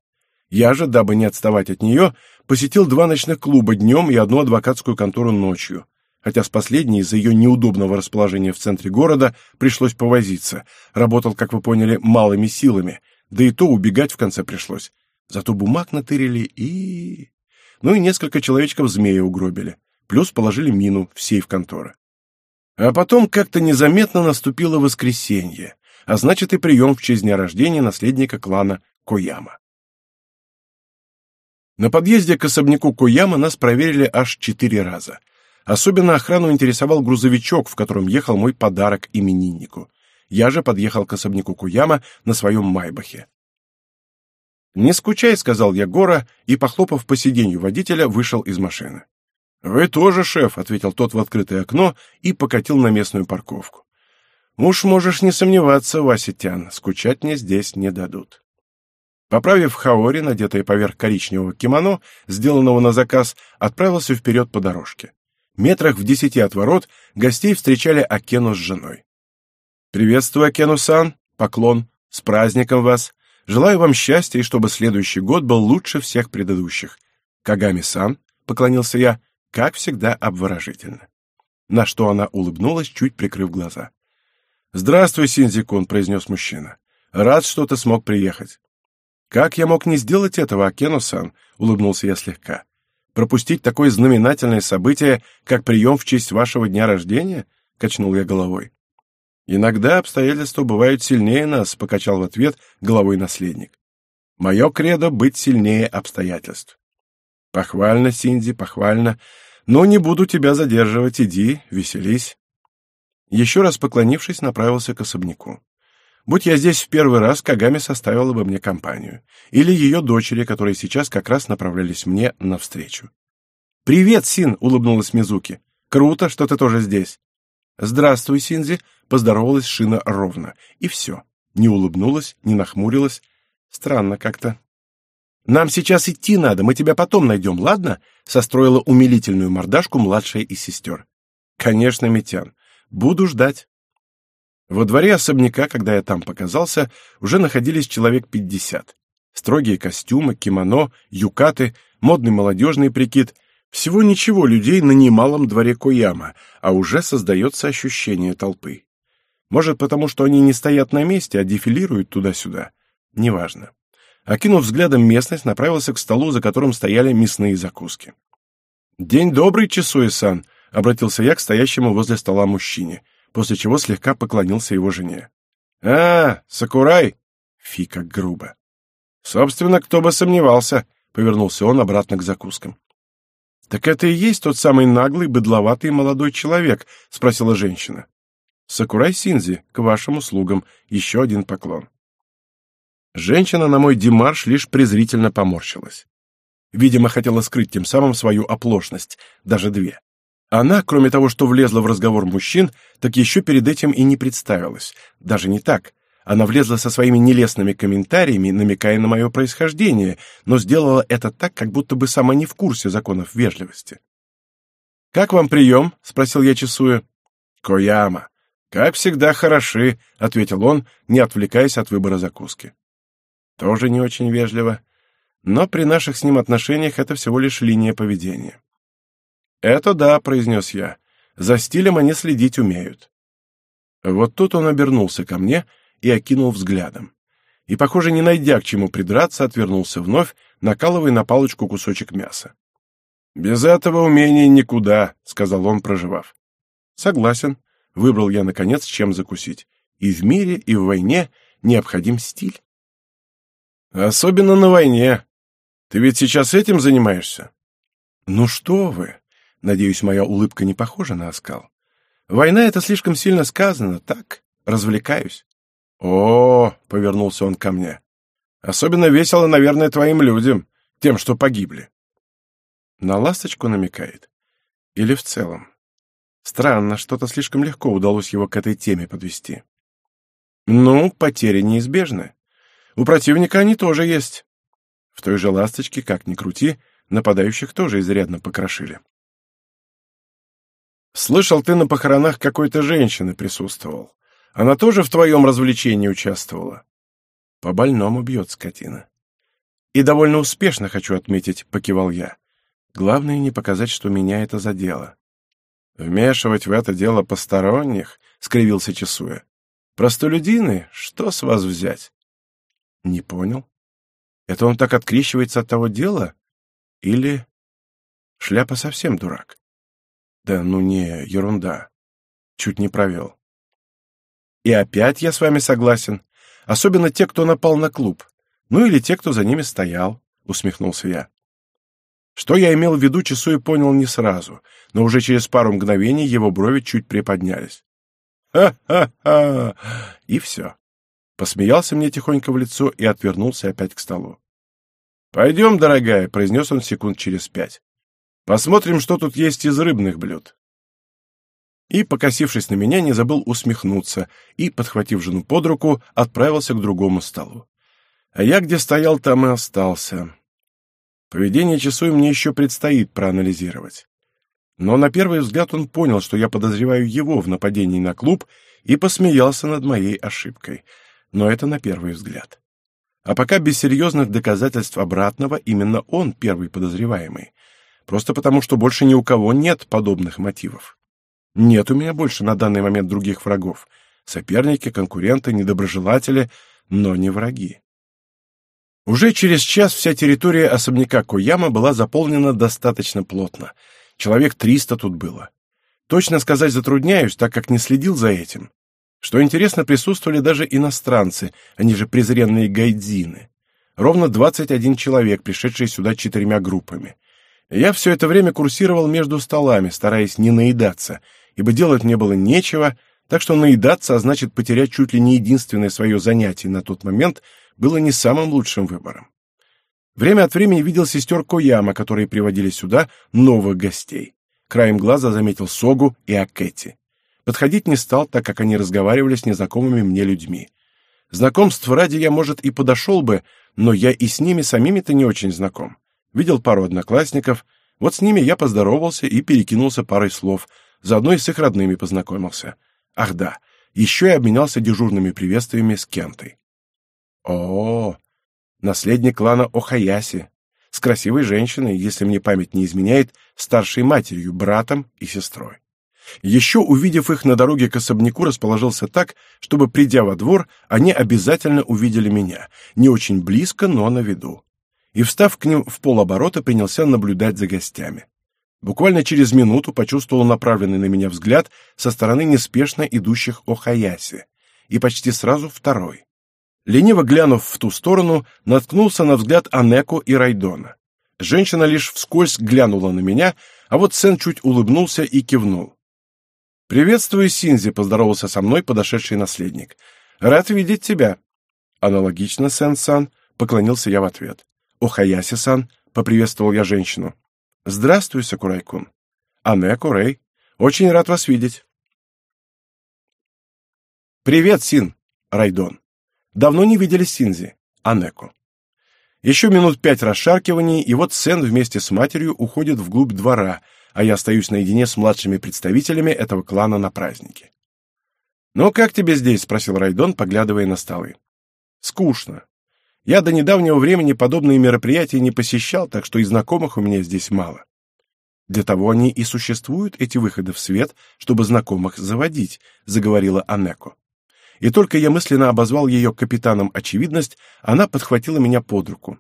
Я же, дабы не отставать от нее, посетил два ночных клуба днем и одну адвокатскую контору ночью. Хотя с последней из-за ее неудобного расположения в центре города пришлось повозиться. Работал, как вы поняли, малыми силами. Да и то убегать в конце пришлось. Зато бумаг натырили и... Ну и несколько человечков змея угробили. Плюс положили мину в сейф конторы. А потом как-то незаметно наступило воскресенье, а значит и прием в честь дня рождения наследника клана Кояма. На подъезде к особняку Кояма нас проверили аж четыре раза. Особенно охрану интересовал грузовичок, в котором ехал мой подарок имениннику. Я же подъехал к особняку Куяма на своем Майбахе. «Не скучай», — сказал я Гора, и, похлопав по сиденью водителя, вышел из машины. «Вы тоже, шеф», — ответил тот в открытое окно и покатил на местную парковку. «Уж можешь не сомневаться, Васитян, скучать мне здесь не дадут». Поправив хаори, надетое поверх коричневого кимоно, сделанного на заказ, отправился вперед по дорожке. Метрах в десяти от ворот гостей встречали Акену с женой. «Приветствую, Акену-сан! Поклон! С праздником вас! Желаю вам счастья и чтобы следующий год был лучше всех предыдущих. Кагами-сан!» — поклонился я, как всегда обворожительно. На что она улыбнулась, чуть прикрыв глаза. «Здравствуй, Синзикун», — произнес мужчина. «Рад, что ты смог приехать. «Как я мог не сделать этого, Акену-сан?» — улыбнулся я слегка. «Пропустить такое знаменательное событие, как прием в честь вашего дня рождения?» — качнул я головой. «Иногда обстоятельства бывают сильнее нас», — покачал в ответ головой наследник. «Мое кредо — быть сильнее обстоятельств». «Похвально, Синди, похвально. Но не буду тебя задерживать, иди, веселись». Еще раз поклонившись, направился к особняку. Будь я здесь в первый раз, Кагами составила бы мне компанию. Или ее дочери, которые сейчас как раз направлялись мне навстречу. «Привет, Син!» — улыбнулась Мизуки. «Круто, что ты тоже здесь». «Здравствуй, Синзи!» — поздоровалась Шина ровно. И все. Не улыбнулась, не нахмурилась. Странно как-то. «Нам сейчас идти надо, мы тебя потом найдем, ладно?» — состроила умилительную мордашку младшая из сестер. «Конечно, Митян. Буду ждать». Во дворе особняка, когда я там показался, уже находились человек пятьдесят. Строгие костюмы, кимоно, юкаты, модный молодежный прикид. Всего ничего людей на немалом дворе Кояма, а уже создается ощущение толпы. Может, потому что они не стоят на месте, а дефилируют туда-сюда. Неважно. Окинув взглядом местность, направился к столу, за которым стояли мясные закуски. «День добрый, Чесуэ-сан!» — обратился я к стоящему возле стола мужчине — после чего слегка поклонился его жене. «А, Сакурай!» Фи, как грубо. «Собственно, кто бы сомневался!» — повернулся он обратно к закускам. «Так это и есть тот самый наглый, быдловатый молодой человек?» — спросила женщина. «Сакурай Синзи, к вашим услугам. Еще один поклон». Женщина на мой демарш лишь презрительно поморщилась. Видимо, хотела скрыть тем самым свою оплошность, даже две. Она, кроме того, что влезла в разговор мужчин, так еще перед этим и не представилась. Даже не так. Она влезла со своими нелестными комментариями, намекая на мое происхождение, но сделала это так, как будто бы сама не в курсе законов вежливости. «Как вам прием?» — спросил я, часуя. «Кояма. Как всегда хороши», — ответил он, не отвлекаясь от выбора закуски. Тоже не очень вежливо. Но при наших с ним отношениях это всего лишь линия поведения. «Это да», — произнес я. «За стилем они следить умеют». Вот тут он обернулся ко мне и окинул взглядом. И, похоже, не найдя к чему придраться, отвернулся вновь, накалывая на палочку кусочек мяса. «Без этого умения никуда», — сказал он, проживав. «Согласен», — выбрал я, наконец, чем закусить. «И в мире, и в войне необходим стиль». «Особенно на войне. Ты ведь сейчас этим занимаешься?» «Ну что вы!» Надеюсь, моя улыбка не похожа на оскал. «Война — это слишком сильно сказано, так? Развлекаюсь». «О, — повернулся он ко мне, — особенно весело, наверное, твоим людям, тем, что погибли». На ласточку намекает? Или в целом? Странно, что-то слишком легко удалось его к этой теме подвести. Ну, потери неизбежны. У противника они тоже есть. В той же ласточке, как ни крути, нападающих тоже изрядно покрошили. Слышал, ты на похоронах какой-то женщины присутствовал. Она тоже в твоем развлечении участвовала? По больному бьет скотина. И довольно успешно, хочу отметить, покивал я. Главное не показать, что меня это задело. Вмешивать в это дело посторонних, скривился Чесуя. Простолюдины, что с вас взять? Не понял. Это он так открещивается от того дела? Или шляпа совсем дурак? Да ну не, ерунда. Чуть не провел. И опять я с вами согласен. Особенно те, кто напал на клуб. Ну или те, кто за ними стоял, усмехнулся я. Что я имел в виду, часу понял не сразу, но уже через пару мгновений его брови чуть приподнялись. «Ха-ха-ха!» И все. Посмеялся мне тихонько в лицо и отвернулся опять к столу. «Пойдем, дорогая», — произнес он секунд через пять. «Посмотрим, что тут есть из рыбных блюд». И, покосившись на меня, не забыл усмехнуться и, подхватив жену под руку, отправился к другому столу. А я где стоял, там и остался. Поведение часу мне еще предстоит проанализировать. Но на первый взгляд он понял, что я подозреваю его в нападении на клуб, и посмеялся над моей ошибкой — но это на первый взгляд. А пока без серьезных доказательств обратного именно он первый подозреваемый. Просто потому, что больше ни у кого нет подобных мотивов. Нет у меня больше на данный момент других врагов. Соперники, конкуренты, недоброжелатели, но не враги. Уже через час вся территория особняка Кояма была заполнена достаточно плотно. Человек триста тут было. Точно сказать затрудняюсь, так как не следил за этим. Что интересно, присутствовали даже иностранцы, они же презренные гайдзины. Ровно 21 человек, пришедшие сюда четырьмя группами. Я все это время курсировал между столами, стараясь не наедаться, ибо делать мне было нечего, так что наедаться, а значит потерять чуть ли не единственное свое занятие на тот момент, было не самым лучшим выбором. Время от времени видел сестер Кояма, которые приводили сюда новых гостей. Краем глаза заметил Согу и Акэти. Подходить не стал, так как они разговаривали с незнакомыми мне людьми. Знакомств ради я, может, и подошел бы, но я и с ними самими-то не очень знаком. Видел пару одноклассников, вот с ними я поздоровался и перекинулся парой слов, заодно и с их родными познакомился. Ах да, еще и обменялся дежурными приветствиями с Кентой. О, -о, наследник клана Охаяси, с красивой женщиной, если мне память не изменяет, старшей матерью, братом и сестрой. Еще увидев их на дороге к особняку, расположился так, чтобы, придя во двор, они обязательно увидели меня, не очень близко, но на виду. И, встав к ним в полоборота, принялся наблюдать за гостями. Буквально через минуту почувствовал направленный на меня взгляд со стороны неспешно идущих Охаяси. и почти сразу второй. Лениво глянув в ту сторону, наткнулся на взгляд Анеко и Райдона. Женщина лишь вскользь глянула на меня, а вот Сен чуть улыбнулся и кивнул. «Приветствую, Синзи», — поздоровался со мной подошедший наследник. «Рад видеть тебя». Аналогично, Сен-сан, поклонился я в ответ. «Охаяси-сан», — поприветствовал я женщину. «Здравствуй, Сакурай-кун». «Анеко, Рэй. Очень рад вас видеть». «Привет, Син», — Райдон. «Давно не видели Синзи», — Анеко. Еще минут пять расшаркиваний, и вот Сен вместе с матерью уходит вглубь двора, а я остаюсь наедине с младшими представителями этого клана на празднике. «Ну, как тебе здесь?» — спросил Райдон, поглядывая на столы. «Скучно. Я до недавнего времени подобные мероприятия не посещал, так что и знакомых у меня здесь мало. Для того они и существуют, эти выходы в свет, чтобы знакомых заводить», — заговорила Анеко и только я мысленно обозвал ее капитаном очевидность, она подхватила меня под руку.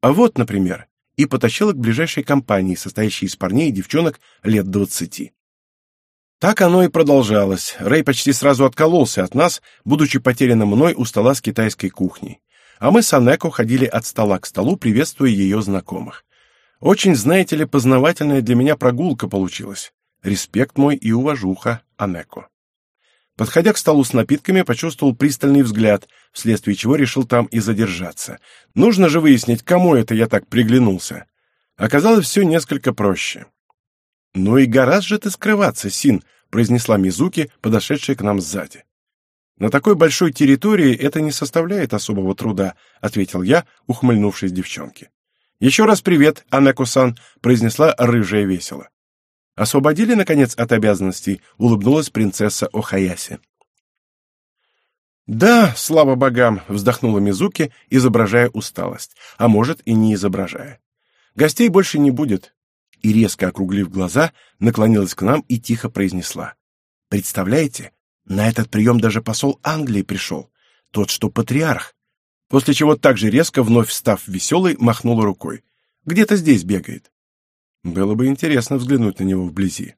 А вот, например, и потащила к ближайшей компании, состоящей из парней и девчонок лет двадцати. Так оно и продолжалось. Рэй почти сразу откололся от нас, будучи потерянным мной у стола с китайской кухней. А мы с Анеко ходили от стола к столу, приветствуя ее знакомых. Очень, знаете ли, познавательная для меня прогулка получилась. Респект мой и уважуха Анеко. Подходя к столу с напитками, почувствовал пристальный взгляд, вследствие чего решил там и задержаться. Нужно же выяснить, кому это я так приглянулся. Оказалось, все несколько проще. «Ну и гораздо же ты скрываться, Син», — произнесла Мизуки, подошедшая к нам сзади. «На такой большой территории это не составляет особого труда», — ответил я, ухмыльнувшись девчонке. «Еще раз привет, Анеко-сан», — произнесла рыжая весело. Освободили, наконец, от обязанностей, улыбнулась принцесса Охаяси. «Да, слава богам!» — вздохнула Мизуки, изображая усталость, а может и не изображая. «Гостей больше не будет». И, резко округлив глаза, наклонилась к нам и тихо произнесла. «Представляете, на этот прием даже посол Англии пришел, тот, что патриарх». После чего также резко, вновь став веселой, махнула рукой. «Где-то здесь бегает». Было бы интересно взглянуть на него вблизи.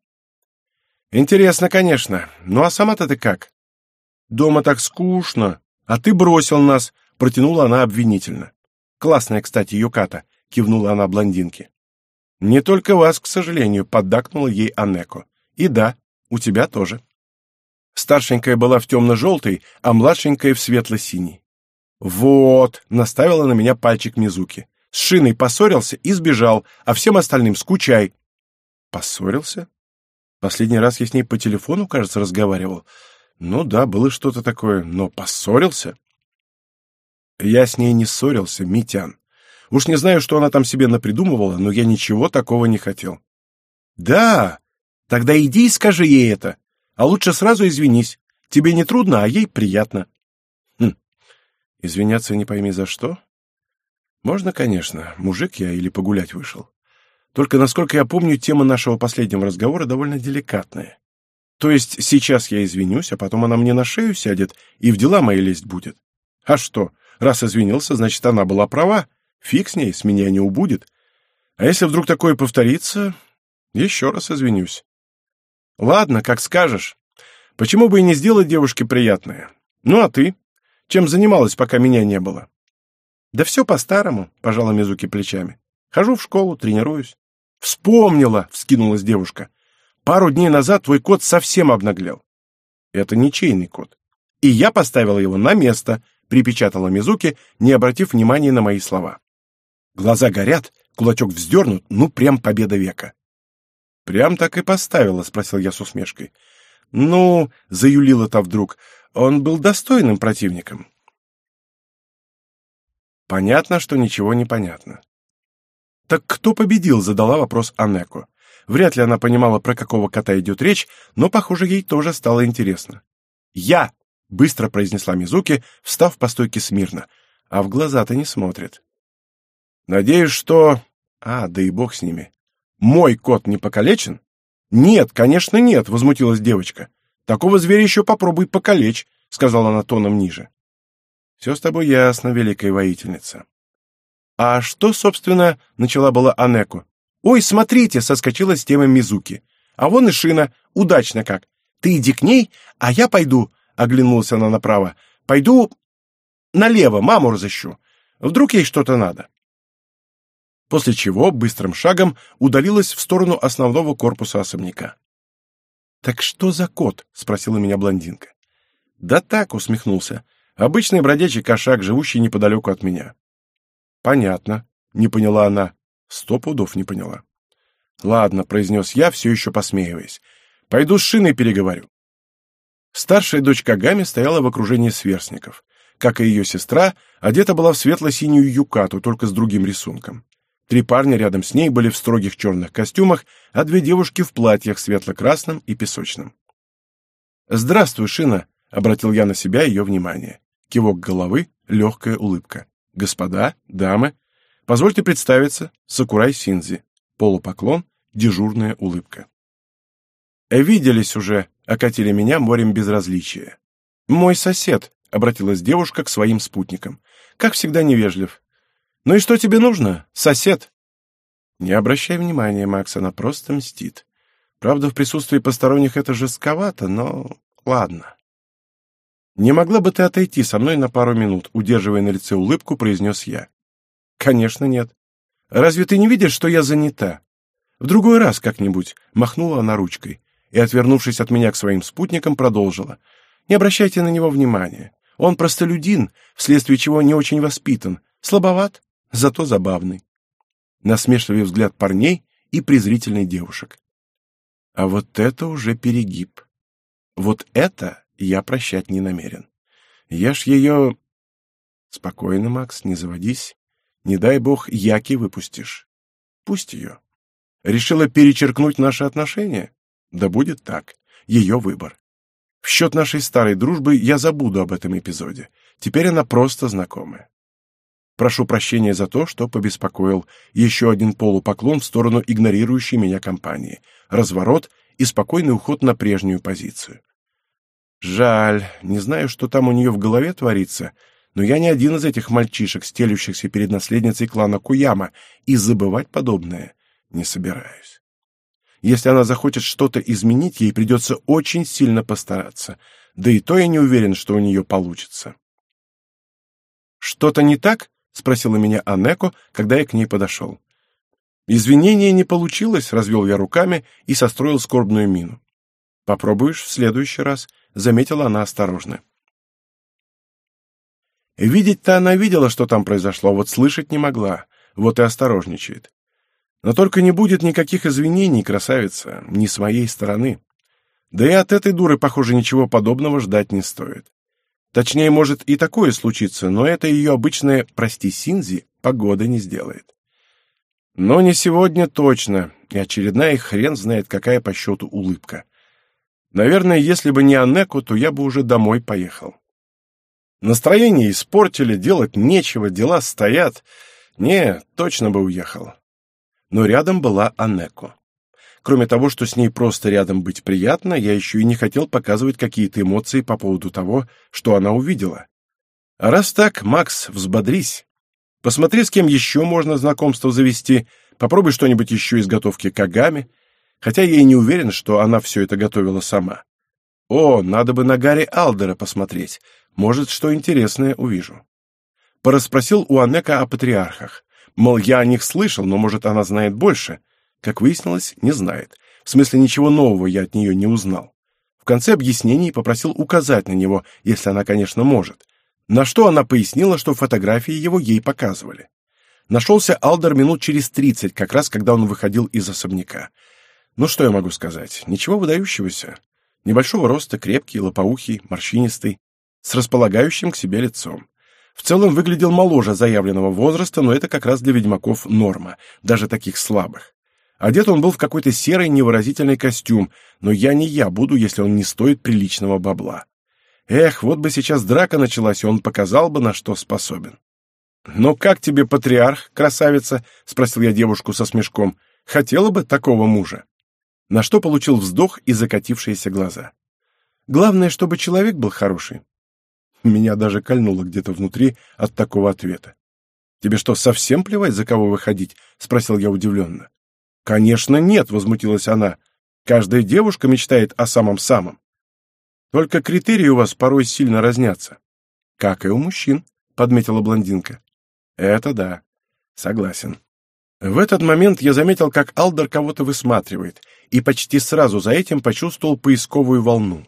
Интересно, конечно. Ну а сама-то ты как? Дома так скучно. А ты бросил нас, протянула она обвинительно. Классная, кстати, Юката, кивнула она блондинке. Не только вас, к сожалению, поддакнула ей Анеко. И да, у тебя тоже. Старшенькая была в темно-желтой, а младшенькая в светло-синий. «Вот», — наставила на меня пальчик Мизуки. С Шиной поссорился и сбежал, а всем остальным скучай. Поссорился? Последний раз я с ней по телефону, кажется, разговаривал. Ну да, было что-то такое, но поссорился? Я с ней не ссорился, Митян. Уж не знаю, что она там себе напридумывала, но я ничего такого не хотел. Да, тогда иди и скажи ей это. А лучше сразу извинись. Тебе не трудно, а ей приятно. Хм. Извиняться не пойми за что? Можно, конечно. Мужик я или погулять вышел. Только, насколько я помню, тема нашего последнего разговора довольно деликатная. То есть сейчас я извинюсь, а потом она мне на шею сядет и в дела мои лезть будет. А что, раз извинился, значит, она была права. Фиг с ней, с меня не убудет. А если вдруг такое повторится, еще раз извинюсь. Ладно, как скажешь. Почему бы и не сделать девушке приятное? Ну, а ты? Чем занималась, пока меня не было? Да все по-старому, пожала Мизуки плечами. Хожу в школу, тренируюсь. Вспомнила, вскинулась девушка. Пару дней назад твой кот совсем обнаглел. Это ничейный кот. И я поставила его на место, припечатала Мизуки, не обратив внимания на мои слова. Глаза горят, кулачок вздернут, ну прям победа века. Прям так и поставила, спросил я с усмешкой. Ну, заюлила та вдруг. Он был достойным противником. Понятно, что ничего не понятно. «Так кто победил?» — задала вопрос Анеко. Вряд ли она понимала, про какого кота идет речь, но, похоже, ей тоже стало интересно. «Я!» — быстро произнесла Мизуки, встав по стойке смирно, а в глаза-то не смотрит. «Надеюсь, что...» «А, да и бог с ними. Мой кот не покалечен?» «Нет, конечно, нет», — возмутилась девочка. «Такого зверя еще попробуй покалечь», — сказала она тоном ниже. Все с тобой ясно, великая воительница. А что, собственно, начала была Анеку? Ой, смотрите, соскочила с темы Мизуки. А вон и Шина, удачно как. Ты иди к ней, а я пойду. оглянулась она направо. Пойду налево, маму разыщу. Вдруг ей что-то надо. После чего быстрым шагом удалилась в сторону основного корпуса особняка. «Так что за кот?» — спросила меня блондинка. «Да так», — усмехнулся. «Обычный бродячий кошак, живущий неподалеку от меня». «Понятно», — не поняла она. Сто пудов не поняла. «Ладно», — произнес я, все еще посмеиваясь. «Пойду с шиной переговорю». Старшая дочь Кагами стояла в окружении сверстников. Как и ее сестра, одета была в светло-синюю юкату, только с другим рисунком. Три парня рядом с ней были в строгих черных костюмах, а две девушки в платьях светло-красном и песочном. «Здравствуй, Шина!» — обратил я на себя ее внимание. Кивок головы, легкая улыбка. «Господа, дамы, позвольте представиться, Сакурай Синзи». Полупоклон, дежурная улыбка. «Виделись уже», — окатили меня морем безразличия. «Мой сосед», — обратилась девушка к своим спутникам. «Как всегда невежлив. Ну и что тебе нужно, сосед?» «Не обращай внимания, Макс, она просто мстит. Правда, в присутствии посторонних это жестковато, но ладно». «Не могла бы ты отойти со мной на пару минут?» Удерживая на лице улыбку, произнес я. «Конечно нет. Разве ты не видишь, что я занята? В другой раз как-нибудь», — махнула она ручкой и, отвернувшись от меня к своим спутникам, продолжила. «Не обращайте на него внимания. Он простолюдин, вследствие чего не очень воспитан, слабоват, зато забавный». Насмешливый взгляд парней и презрительный девушек. А вот это уже перегиб. Вот это я прощать не намерен. Я ж ее... Спокойно, Макс, не заводись. Не дай бог, Яки выпустишь. Пусть ее. Решила перечеркнуть наши отношения? Да будет так. Ее выбор. В счет нашей старой дружбы я забуду об этом эпизоде. Теперь она просто знакомая. Прошу прощения за то, что побеспокоил. Еще один полупоклон в сторону игнорирующей меня компании. Разворот и спокойный уход на прежнюю позицию. Жаль, не знаю, что там у нее в голове творится, но я не один из этих мальчишек, стелющихся перед наследницей клана Куяма, и забывать подобное не собираюсь. Если она захочет что-то изменить, ей придется очень сильно постараться. Да и то я не уверен, что у нее получится. «Что-то не так?» — спросила меня Анеко, когда я к ней подошел. «Извинения не получилось», — развел я руками и состроил скорбную мину. «Попробуешь в следующий раз», — заметила она осторожно. Видеть-то она видела, что там произошло, вот слышать не могла, вот и осторожничает. Но только не будет никаких извинений, красавица, ни с моей стороны. Да и от этой дуры, похоже, ничего подобного ждать не стоит. Точнее, может и такое случиться, но это ее обычное «прости, Синзи» погода не сделает. Но не сегодня точно, и очередная хрен знает какая по счету улыбка. Наверное, если бы не Анеку, то я бы уже домой поехал. Настроение испортили, делать нечего, дела стоят. Не, точно бы уехал. Но рядом была Анеко. Кроме того, что с ней просто рядом быть приятно, я еще и не хотел показывать какие-то эмоции по поводу того, что она увидела. А раз так, Макс, взбодрись. Посмотри, с кем еще можно знакомство завести, попробуй что-нибудь еще из готовки Кагами, хотя я и не уверен, что она все это готовила сама. О, надо бы на Гарри Алдера посмотреть, может, что интересное увижу. Пораспросил у Анека о патриархах. Мол, я о них слышал, но, может, она знает больше. Как выяснилось, не знает. В смысле, ничего нового я от нее не узнал. В конце объяснений попросил указать на него, если она, конечно, может. На что она пояснила, что фотографии его ей показывали. Нашелся Алдер минут через тридцать, как раз когда он выходил из особняка. Ну что я могу сказать? Ничего выдающегося. Небольшого роста, крепкий, лопоухий, морщинистый, с располагающим к себе лицом. В целом выглядел моложе заявленного возраста, но это как раз для ведьмаков норма, даже таких слабых. Одет он был в какой-то серый невыразительный костюм, но я не я буду, если он не стоит приличного бабла. Эх, вот бы сейчас драка началась, и он показал бы, на что способен. «Ну как тебе, патриарх, красавица?» — спросил я девушку со смешком. «Хотела бы такого мужа?» На что получил вздох и закатившиеся глаза. «Главное, чтобы человек был хороший». Меня даже кольнуло где-то внутри от такого ответа. «Тебе что, совсем плевать, за кого выходить?» — спросил я удивленно. «Конечно нет», — возмутилась она. «Каждая девушка мечтает о самом-самом». Только критерии у вас порой сильно разнятся. Как и у мужчин, подметила блондинка. Это да. Согласен. В этот момент я заметил, как Алдер кого-то высматривает, и почти сразу за этим почувствовал поисковую волну.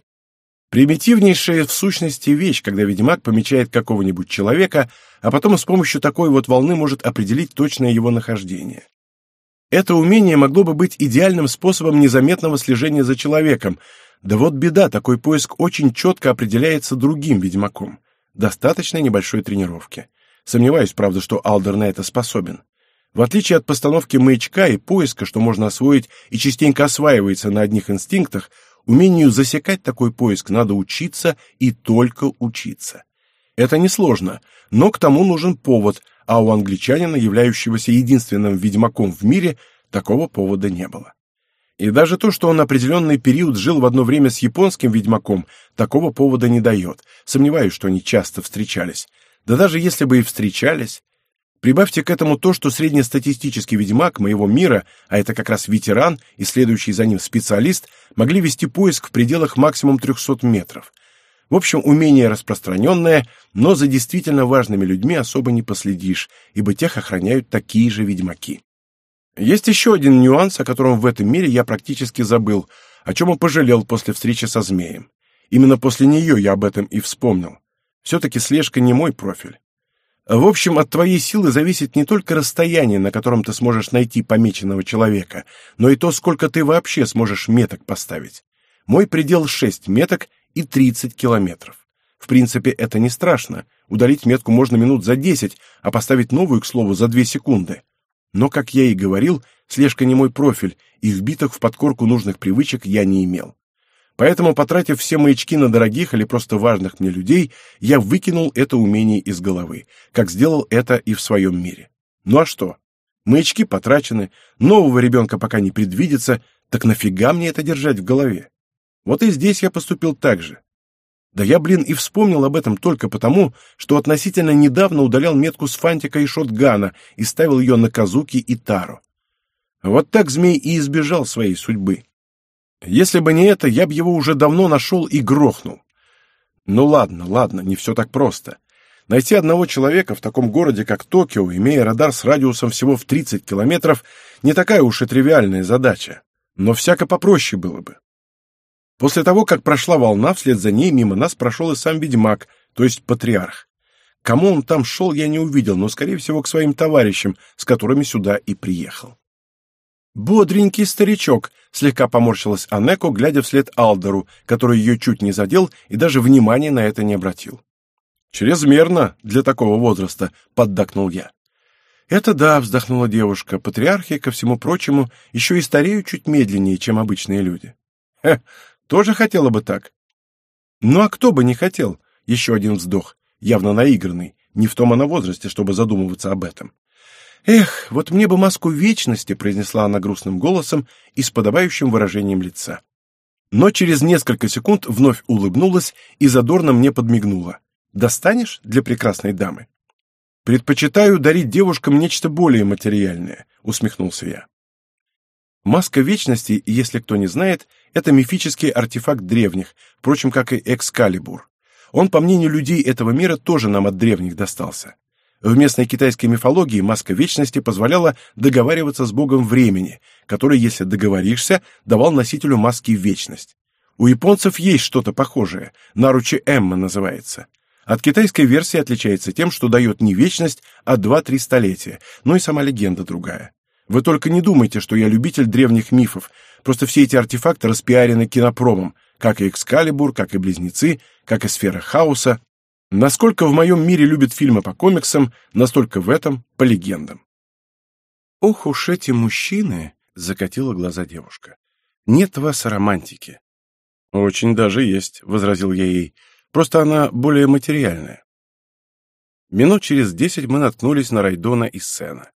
Примитивнейшая в сущности вещь, когда ведьмак помечает какого-нибудь человека, а потом с помощью такой вот волны может определить точное его нахождение. Это умение могло бы быть идеальным способом незаметного слежения за человеком, да вот беда, такой поиск очень четко определяется другим ведьмаком. Достаточно небольшой тренировки. Сомневаюсь, правда, что Алдер на это способен. В отличие от постановки маячка и поиска, что можно освоить и частенько осваивается на одних инстинктах, умению засекать такой поиск надо учиться и только учиться. Это несложно, но к тому нужен повод, а у англичанина, являющегося единственным ведьмаком в мире, такого повода не было. И даже то, что он определенный период жил в одно время с японским ведьмаком, такого повода не дает. Сомневаюсь, что они часто встречались. Да даже если бы и встречались, Прибавьте к этому то, что среднестатистический ведьмак моего мира, а это как раз ветеран и следующий за ним специалист, могли вести поиск в пределах максимум 300 метров. В общем, умение распространенное, но за действительно важными людьми особо не последишь, ибо тех охраняют такие же ведьмаки. Есть еще один нюанс, о котором в этом мире я практически забыл, о чем и пожалел после встречи со змеем. Именно после нее я об этом и вспомнил. Все-таки слежка не мой профиль. В общем, от твоей силы зависит не только расстояние, на котором ты сможешь найти помеченного человека, но и то, сколько ты вообще сможешь меток поставить. Мой предел 6 меток и 30 километров. В принципе, это не страшно. Удалить метку можно минут за 10, а поставить новую, к слову, за 2 секунды. Но, как я и говорил, слежка не мой профиль, и вбитых в подкорку нужных привычек я не имел. Поэтому, потратив все маячки на дорогих или просто важных мне людей, я выкинул это умение из головы, как сделал это и в своем мире. Ну а что? Маячки потрачены, нового ребенка пока не предвидится, так нафига мне это держать в голове? Вот и здесь я поступил так же. Да я, блин, и вспомнил об этом только потому, что относительно недавно удалял метку с фантика и шотгана и ставил ее на Казуки и Тару. Вот так змей и избежал своей судьбы. Если бы не это, я бы его уже давно нашел и грохнул. Ну ладно, ладно, не все так просто. Найти одного человека в таком городе, как Токио, имея радар с радиусом всего в 30 километров, не такая уж и тривиальная задача. Но всяко попроще было бы. После того, как прошла волна, вслед за ней мимо нас прошел и сам ведьмак, то есть патриарх. Кому он там шел, я не увидел, но, скорее всего, к своим товарищам, с которыми сюда и приехал. «Бодренький старичок», — слегка поморщилась Анеко, глядя вслед Алдеру, который ее чуть не задел и даже внимания на это не обратил. «Чрезмерно для такого возраста», — поддакнул я. «Это да», — вздохнула девушка, — «патриархи, ко всему прочему, еще и стареют чуть медленнее, чем обычные люди». «Хе, тоже хотела бы так». «Ну а кто бы не хотел?» — еще один вздох, явно наигранный, не в том она возрасте, чтобы задумываться об этом. «Эх, вот мне бы маску вечности», — произнесла она грустным голосом и с подобающим выражением лица. Но через несколько секунд вновь улыбнулась и задорно мне подмигнула. «Достанешь для прекрасной дамы?» «Предпочитаю дарить девушкам нечто более материальное», — усмехнулся я. Маска вечности, если кто не знает, это мифический артефакт древних, впрочем, как и Экскалибур. Он, по мнению людей этого мира, тоже нам от древних достался. В местной китайской мифологии маска вечности позволяла договариваться с богом времени, который, если договоришься, давал носителю маски вечность. У японцев есть что-то похожее, наручи Эмма называется. От китайской версии отличается тем, что дает не вечность, а два-три столетия, но и сама легенда другая. Вы только не думайте, что я любитель древних мифов, просто все эти артефакты распиарены кинопромом, как и Экскалибур, как и Близнецы, как и Сфера Хаоса. Насколько в моем мире любят фильмы по комиксам, настолько в этом по легендам. «Ох уж эти мужчины!» — закатила глаза девушка. «Нет вас романтики». «Очень даже есть», — возразил я ей. «Просто она более материальная». Минут через десять мы наткнулись на Райдона и Сена.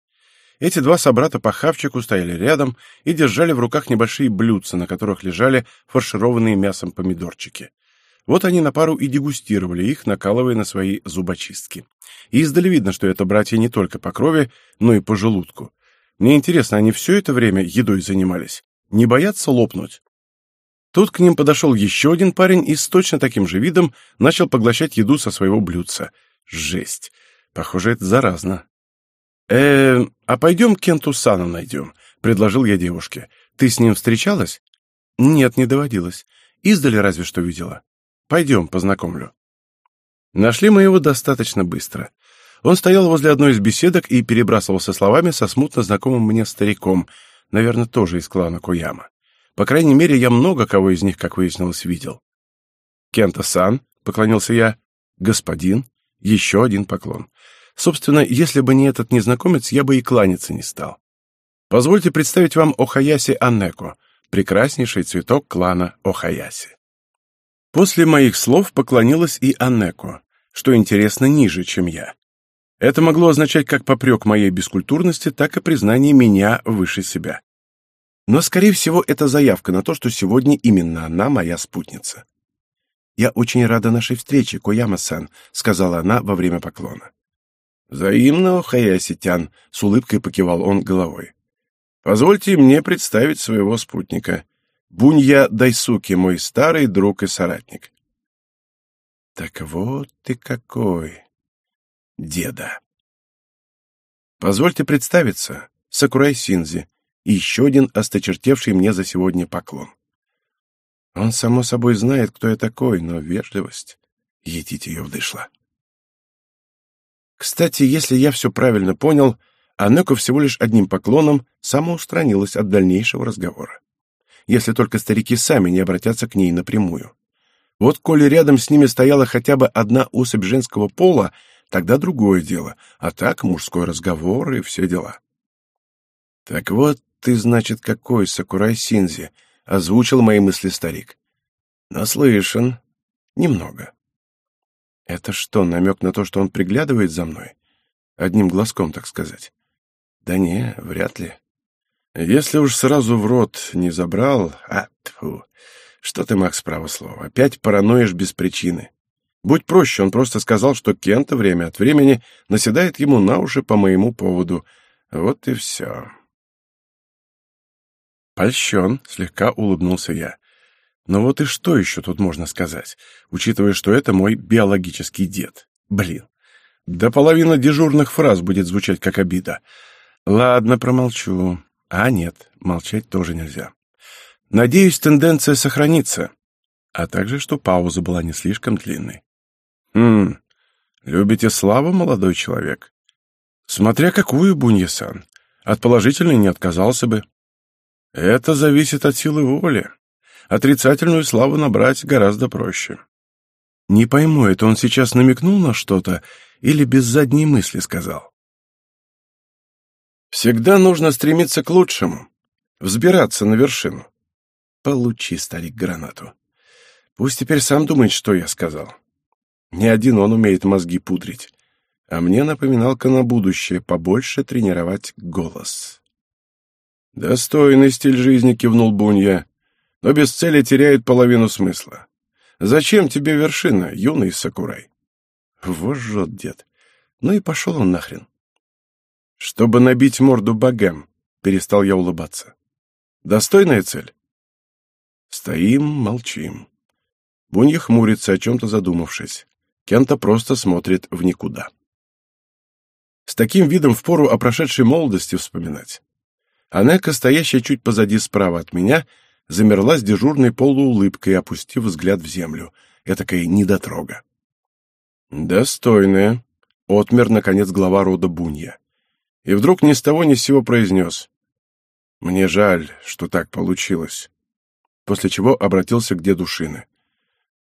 Эти два собрата по хавчику стояли рядом и держали в руках небольшие блюдца, на которых лежали фаршированные мясом помидорчики. Вот они на пару и дегустировали их, накалывая на свои зубочистки. И издали видно, что это братья не только по крови, но и по желудку. Мне интересно, они все это время едой занимались? Не боятся лопнуть? Тут к ним подошел еще один парень и с точно таким же видом начал поглощать еду со своего блюдца. Жесть. Похоже, это заразно. Э а пойдем Кенту Сану найдем», — предложил я девушке. «Ты с ним встречалась?» «Нет, не доводилось. Издали разве что видела. Пойдем, познакомлю». Нашли мы его достаточно быстро. Он стоял возле одной из беседок и перебрасывался словами со смутно знакомым мне стариком, наверное, тоже из клана Куяма. По крайней мере, я много кого из них, как выяснилось, видел. «Кента-сан», — поклонился я, — «господин», еще один поклон. Собственно, если бы не этот незнакомец, я бы и кланяться не стал. Позвольте представить вам Охаяси Анеко, прекраснейший цветок клана Охаяси. После моих слов поклонилась и Анеко, что интересно ниже, чем я. Это могло означать как попрек моей бескультурности, так и признание меня выше себя. Но, скорее всего, это заявка на то, что сегодня именно она моя спутница. «Я очень рада нашей встрече, Кояма-сан», — сказала она во время поклона. «Взаимно, Хаяситян», — с улыбкой покивал он головой. «Позвольте мне представить своего спутника. Бунья Дайсуки, мой старый друг и соратник». «Так вот ты какой, деда!» «Позвольте представиться, Сакурай Синзи, и еще один осточертевший мне за сегодня поклон. Он, само собой, знает, кто я такой, но вежливость... Едить ее вдышла. Кстати, если я все правильно понял, Анеко всего лишь одним поклоном самоустранилась от дальнейшего разговора. Если только старики сами не обратятся к ней напрямую. Вот коли рядом с ними стояла хотя бы одна особь женского пола, тогда другое дело, а так мужской разговор и все дела. Так вот, ты, значит, какой, Сакурай Синзи, — озвучил мои мысли старик. «Наслышан. Немного». «Это что, намек на то, что он приглядывает за мной? Одним глазком, так сказать?» «Да не, вряд ли. Если уж сразу в рот не забрал... А, тьфу, что ты, Макс, право слово, опять параноишь без причины. Будь проще, он просто сказал, что Кента время от времени наседает ему на уши по моему поводу. Вот и все». «Польщен», — слегка улыбнулся я. «Но вот и что еще тут можно сказать, учитывая, что это мой биологический дед? Блин, да половина дежурных фраз будет звучать как обида. Ладно, промолчу. А нет, молчать тоже нельзя. Надеюсь, тенденция сохранится. А также, что пауза была не слишком длинной. Хм, любите славу, молодой человек? Смотря какую, Бунья-сан. От положительной не отказался бы. Это зависит от силы воли. Отрицательную славу набрать гораздо проще. Не пойму, это он сейчас намекнул на что-то или без задней мысли сказал? Всегда нужно стремиться к лучшему, взбираться на вершину. Получи, старик, гранату. Пусть теперь сам думает, что я сказал. Не один он умеет мозги пудрить. А мне напоминалка на будущее побольше тренировать голос. «Достойный стиль жизни», — кивнул Бунья, — «но без цели теряет половину смысла. Зачем тебе вершина, юный Сакурай?» Вожжет дед. Ну и пошел он нахрен. «Чтобы набить морду богам», — перестал я улыбаться. «Достойная цель?» Стоим, молчим. Бунья хмурится, о чем-то задумавшись. Кента просто смотрит в никуда. С таким видом впору о прошедшей молодости вспоминать. Анека, стоящая чуть позади справа от меня, замерла с дежурной полуулыбкой, опустив взгляд в землю. Этакая недотрога. «Достойная», — отмер, наконец, глава рода Бунья. И вдруг ни с того ни с сего произнес. «Мне жаль, что так получилось». После чего обратился к деду Шины.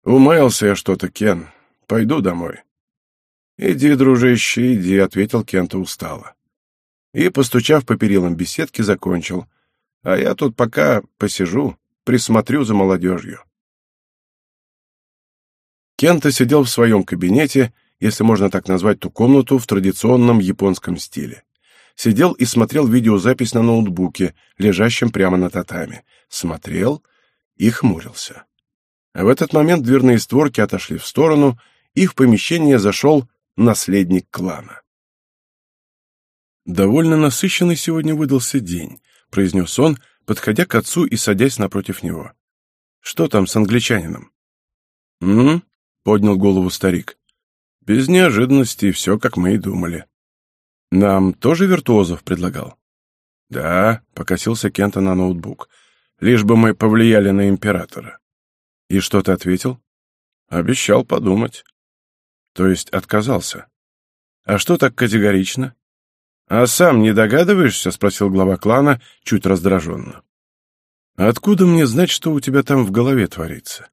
«Умаялся я что-то, Кен. Пойду домой». «Иди, дружище, иди», — ответил Кента устало и, постучав по перилам беседки, закончил. А я тут пока посижу, присмотрю за молодежью. Кента сидел в своем кабинете, если можно так назвать ту комнату в традиционном японском стиле. Сидел и смотрел видеозапись на ноутбуке, лежащем прямо на татами. Смотрел и хмурился. А в этот момент дверные створки отошли в сторону, и в помещение зашел наследник клана. «Довольно насыщенный сегодня выдался день», — произнес он, подходя к отцу и садясь напротив него. Что там с англичанином? «М?», поднял голову старик. «Без неожиданностей, все, как мы и думали». «Нам тоже виртуозов предлагал?» «Да», — покосился Кента на ноутбук. «Лишь бы мы повлияли на императора». «И что ты ответил?» «Обещал подумать». «То есть отказался?» «А что так категорично?» «А сам не догадываешься?» — спросил глава клана, чуть раздраженно. «Откуда мне знать, что у тебя там в голове творится?»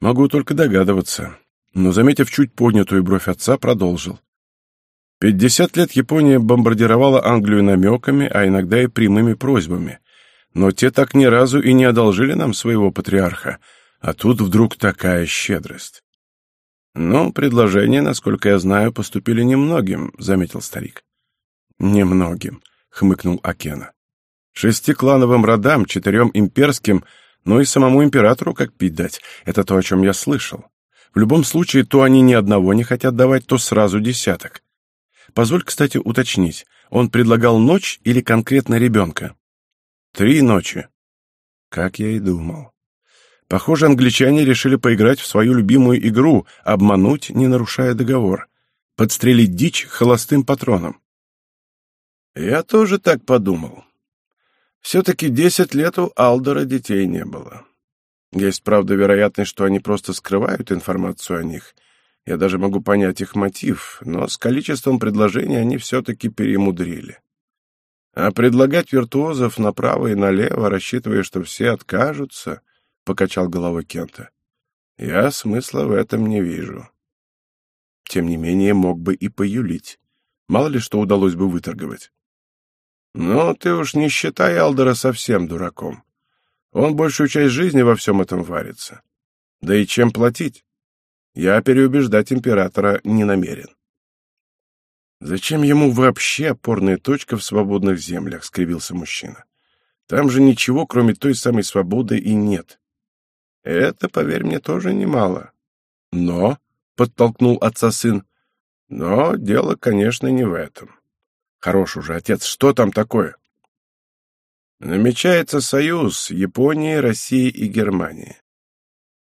«Могу только догадываться». Но, заметив чуть поднятую бровь отца, продолжил. «Пятьдесят лет Япония бомбардировала Англию намеками, а иногда и прямыми просьбами. Но те так ни разу и не одолжили нам своего патриарха, а тут вдруг такая щедрость». «Ну, предложения, насколько я знаю, поступили немногим», — заметил старик. «Немногим», — хмыкнул Акена. «Шести клановым родам, четырем имперским, ну и самому императору как пить дать. Это то, о чем я слышал. В любом случае, то они ни одного не хотят давать, то сразу десяток. Позволь, кстати, уточнить, он предлагал ночь или конкретно ребенка?» «Три ночи». Как я и думал. Похоже, англичане решили поиграть в свою любимую игру, обмануть, не нарушая договор. Подстрелить дичь холостым патроном. Я тоже так подумал. Все-таки десять лет у Алдора детей не было. Есть, правда, вероятность, что они просто скрывают информацию о них. Я даже могу понять их мотив, но с количеством предложений они все-таки перемудрили. А предлагать виртуозов направо и налево, рассчитывая, что все откажутся, — покачал головой Кента, — я смысла в этом не вижу. Тем не менее, мог бы и поюлить. Мало ли что удалось бы выторговать. «Ну, ты уж не считай Алдера совсем дураком. Он большую часть жизни во всем этом варится. Да и чем платить? Я переубеждать императора не намерен». «Зачем ему вообще опорная точка в свободных землях?» — скривился мужчина. «Там же ничего, кроме той самой свободы, и нет». «Это, поверь мне, тоже немало». «Но», — подтолкнул отца сын, — «но дело, конечно, не в этом». Хорош уже, отец, что там такое? Намечается союз Японии, России и Германии.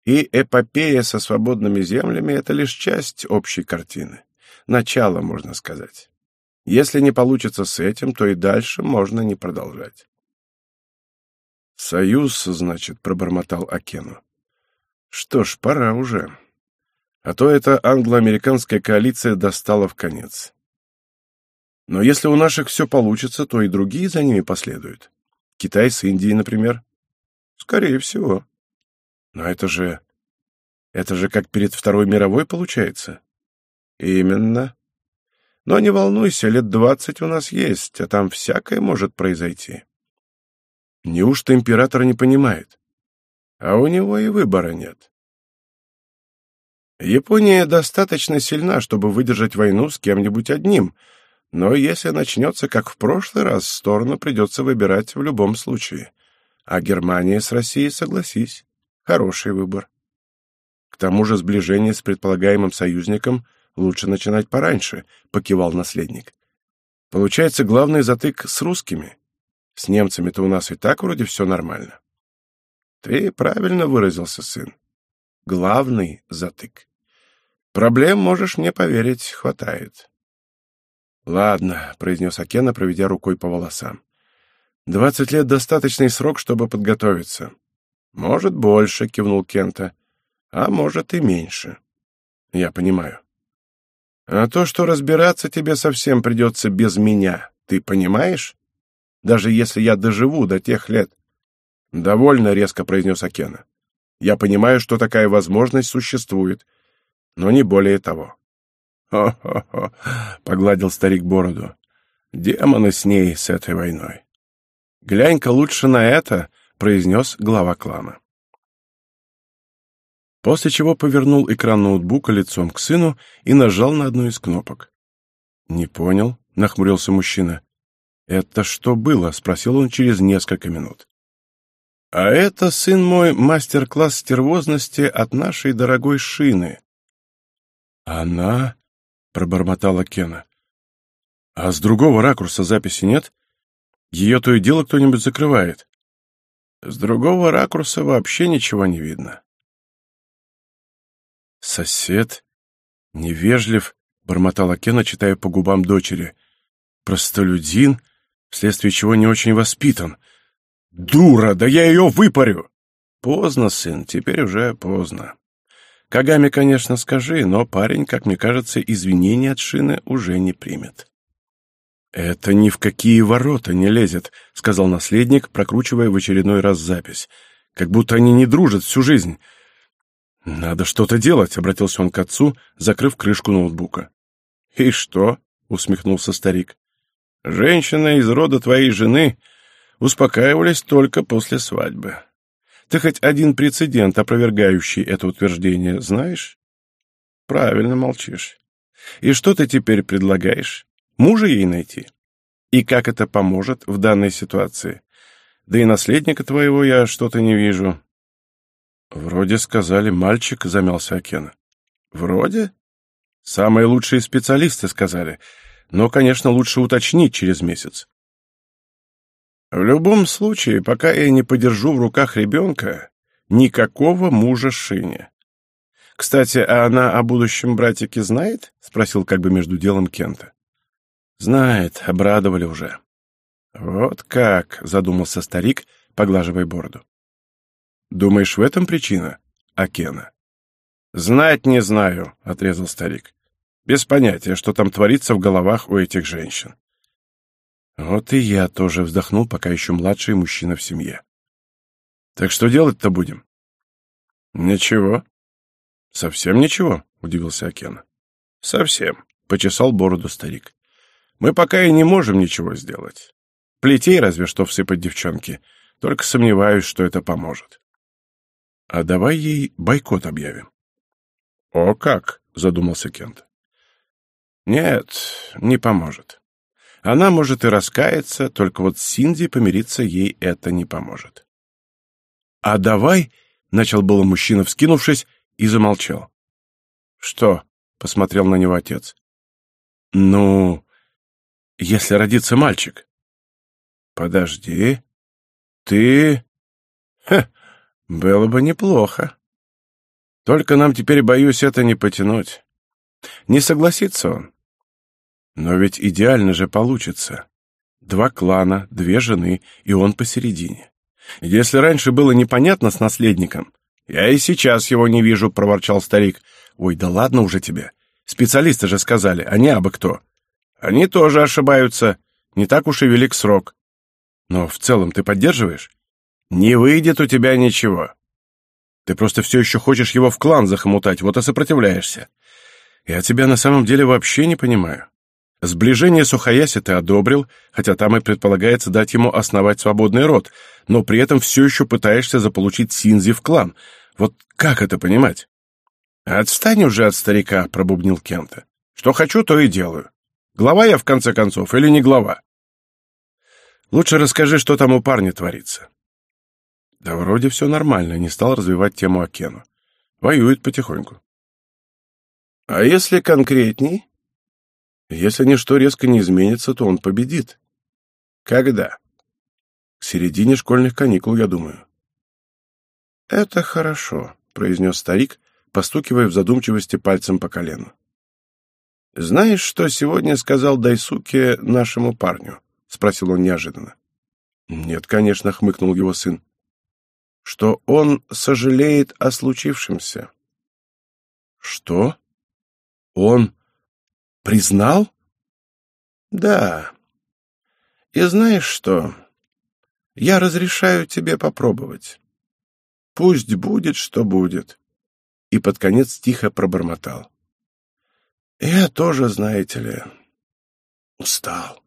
И эпопея со свободными землями — это лишь часть общей картины. Начало, можно сказать. Если не получится с этим, то и дальше можно не продолжать. «Союз, значит», — пробормотал Акену. «Что ж, пора уже. А то эта англо-американская коалиция достала в конец. Но если у наших все получится, то и другие за ними последуют. Китай с Индией, например. Скорее всего. Но это же... Это же как перед Второй мировой получается. Именно. Но не волнуйся, лет двадцать у нас есть, а там всякое может произойти. Неужто император не понимает? А у него и выбора нет. Япония достаточно сильна, чтобы выдержать войну с кем-нибудь одним — но если начнется, как в прошлый раз, сторону придется выбирать в любом случае. А Германия с Россией, согласись, хороший выбор. К тому же сближение с предполагаемым союзником лучше начинать пораньше, покивал наследник. Получается, главный затык с русскими. С немцами-то у нас и так вроде все нормально. Ты правильно выразился, сын. Главный затык. Проблем, можешь мне поверить, хватает. «Ладно», — произнес Акена, проведя рукой по волосам. «Двадцать лет — достаточный срок, чтобы подготовиться». «Может, больше», — кивнул Кента. «А может, и меньше». «Я понимаю». «А то, что разбираться тебе совсем придется без меня, ты понимаешь? Даже если я доживу до тех лет». «Довольно», — резко произнес Акена. «Я понимаю, что такая возможность существует, но не более того». «Хо-хо-хо», — погладил старик бороду. «Демоны с ней, с этой войной». «Глянь-ка лучше на это», — произнес глава клана. После чего повернул экран ноутбука лицом к сыну и нажал на одну из кнопок. «Не понял», — нахмурился мужчина. «Это что было?» — спросил он через несколько минут. «А это, сын мой, мастер-класс стервозности от нашей дорогой Шины». «Она?» — пробормотала Кена. «А с другого ракурса записи нет? Ее то и дело кто-нибудь закрывает». С другого ракурса вообще ничего не видно. Сосед, невежлив, бормотала Кена, читая по губам дочери. Простолюдин, вследствие чего не очень воспитан. Дура, да я ее выпарю! Поздно, сын, теперь уже поздно. Кагами, конечно, скажи, но парень, как мне кажется, извинения от Шины уже не примет. «Это ни в какие ворота не лезет», — сказал наследник, прокручивая в очередной раз запись. «Как будто они не дружат всю жизнь». «Надо что-то делать», — обратился он к отцу, закрыв крышку ноутбука. «И что?» — усмехнулся старик. «Женщина из рода твоей жены успокаивались только после свадьбы. Ты хоть один прецедент, опровергающий это утверждение, знаешь?» «Правильно молчишь. И что ты теперь предлагаешь?» Мужа ей найти? И как это поможет в данной ситуации? Да и наследника твоего я что-то не вижу. Вроде сказали, мальчик, замялся Акена. Вроде? Самые лучшие специалисты сказали. Но, конечно, лучше уточнить через месяц. В любом случае, пока я не подержу в руках ребенка, никакого мужа Шине. Кстати, а она о будущем братике знает? Спросил как бы между делом Кента. «Знает, обрадовали уже». «Вот как», — задумался старик, поглаживая бороду. «Думаешь, в этом причина, Акена?» «Знать не знаю», — отрезал старик. «Без понятия, что там творится в головах у этих женщин». Вот и я тоже вздохнул, пока еще младший мужчина в семье. «Так что делать-то будем?» «Ничего». «Совсем ничего?» — удивился Акена. «Совсем», — почесал бороду старик. Мы пока и не можем ничего сделать. Плетей разве что всыпать девчонке. Только сомневаюсь, что это поможет. А давай ей бойкот объявим. О, как? Задумался Кент. Нет, не поможет. Она может и раскаяться, только вот Синди помириться ей это не поможет. А давай, начал было мужчина, вскинувшись, и замолчал. Что? посмотрел на него отец. Ну, если родится мальчик. Подожди. Ты... Ха, было бы неплохо. Только нам теперь, боюсь, это не потянуть. Не согласится он. Но ведь идеально же получится. Два клана, две жены, и он посередине. Если раньше было непонятно с наследником, я и сейчас его не вижу, проворчал старик. Ой, да ладно уже тебе. Специалисты же сказали, а не абы кто. Они тоже ошибаются. Не так уж и велик срок. Но в целом ты поддерживаешь? Не выйдет у тебя ничего. Ты просто все еще хочешь его в клан захомутать, вот и сопротивляешься. Я тебя на самом деле вообще не понимаю. Сближение с Ухаяси ты одобрил, хотя там и предполагается дать ему основать свободный род, но при этом все еще пытаешься заполучить Синзи в клан. Вот как это понимать? «Отстань уже от старика», — пробубнил Кента. «Что хочу, то и делаю. Глава я, в конце концов, или не глава? Лучше расскажи, что там у парня творится. Да вроде все нормально, не стал развивать тему Акену. Воюет потихоньку. А если конкретней? Если ничто резко не изменится, то он победит. Когда? К середине школьных каникул, я думаю. Это хорошо, произнес старик, постукивая в задумчивости пальцем по колену. «Знаешь, что сегодня сказал Дайсуке нашему парню?» — спросил он неожиданно. «Нет, конечно», — хмыкнул его сын. «Что он сожалеет о случившемся». «Что? Он признал?» «Да. И знаешь что? Я разрешаю тебе попробовать. Пусть будет, что будет». И под конец тихо пробормотал. Я тоже, знаете ли, устал.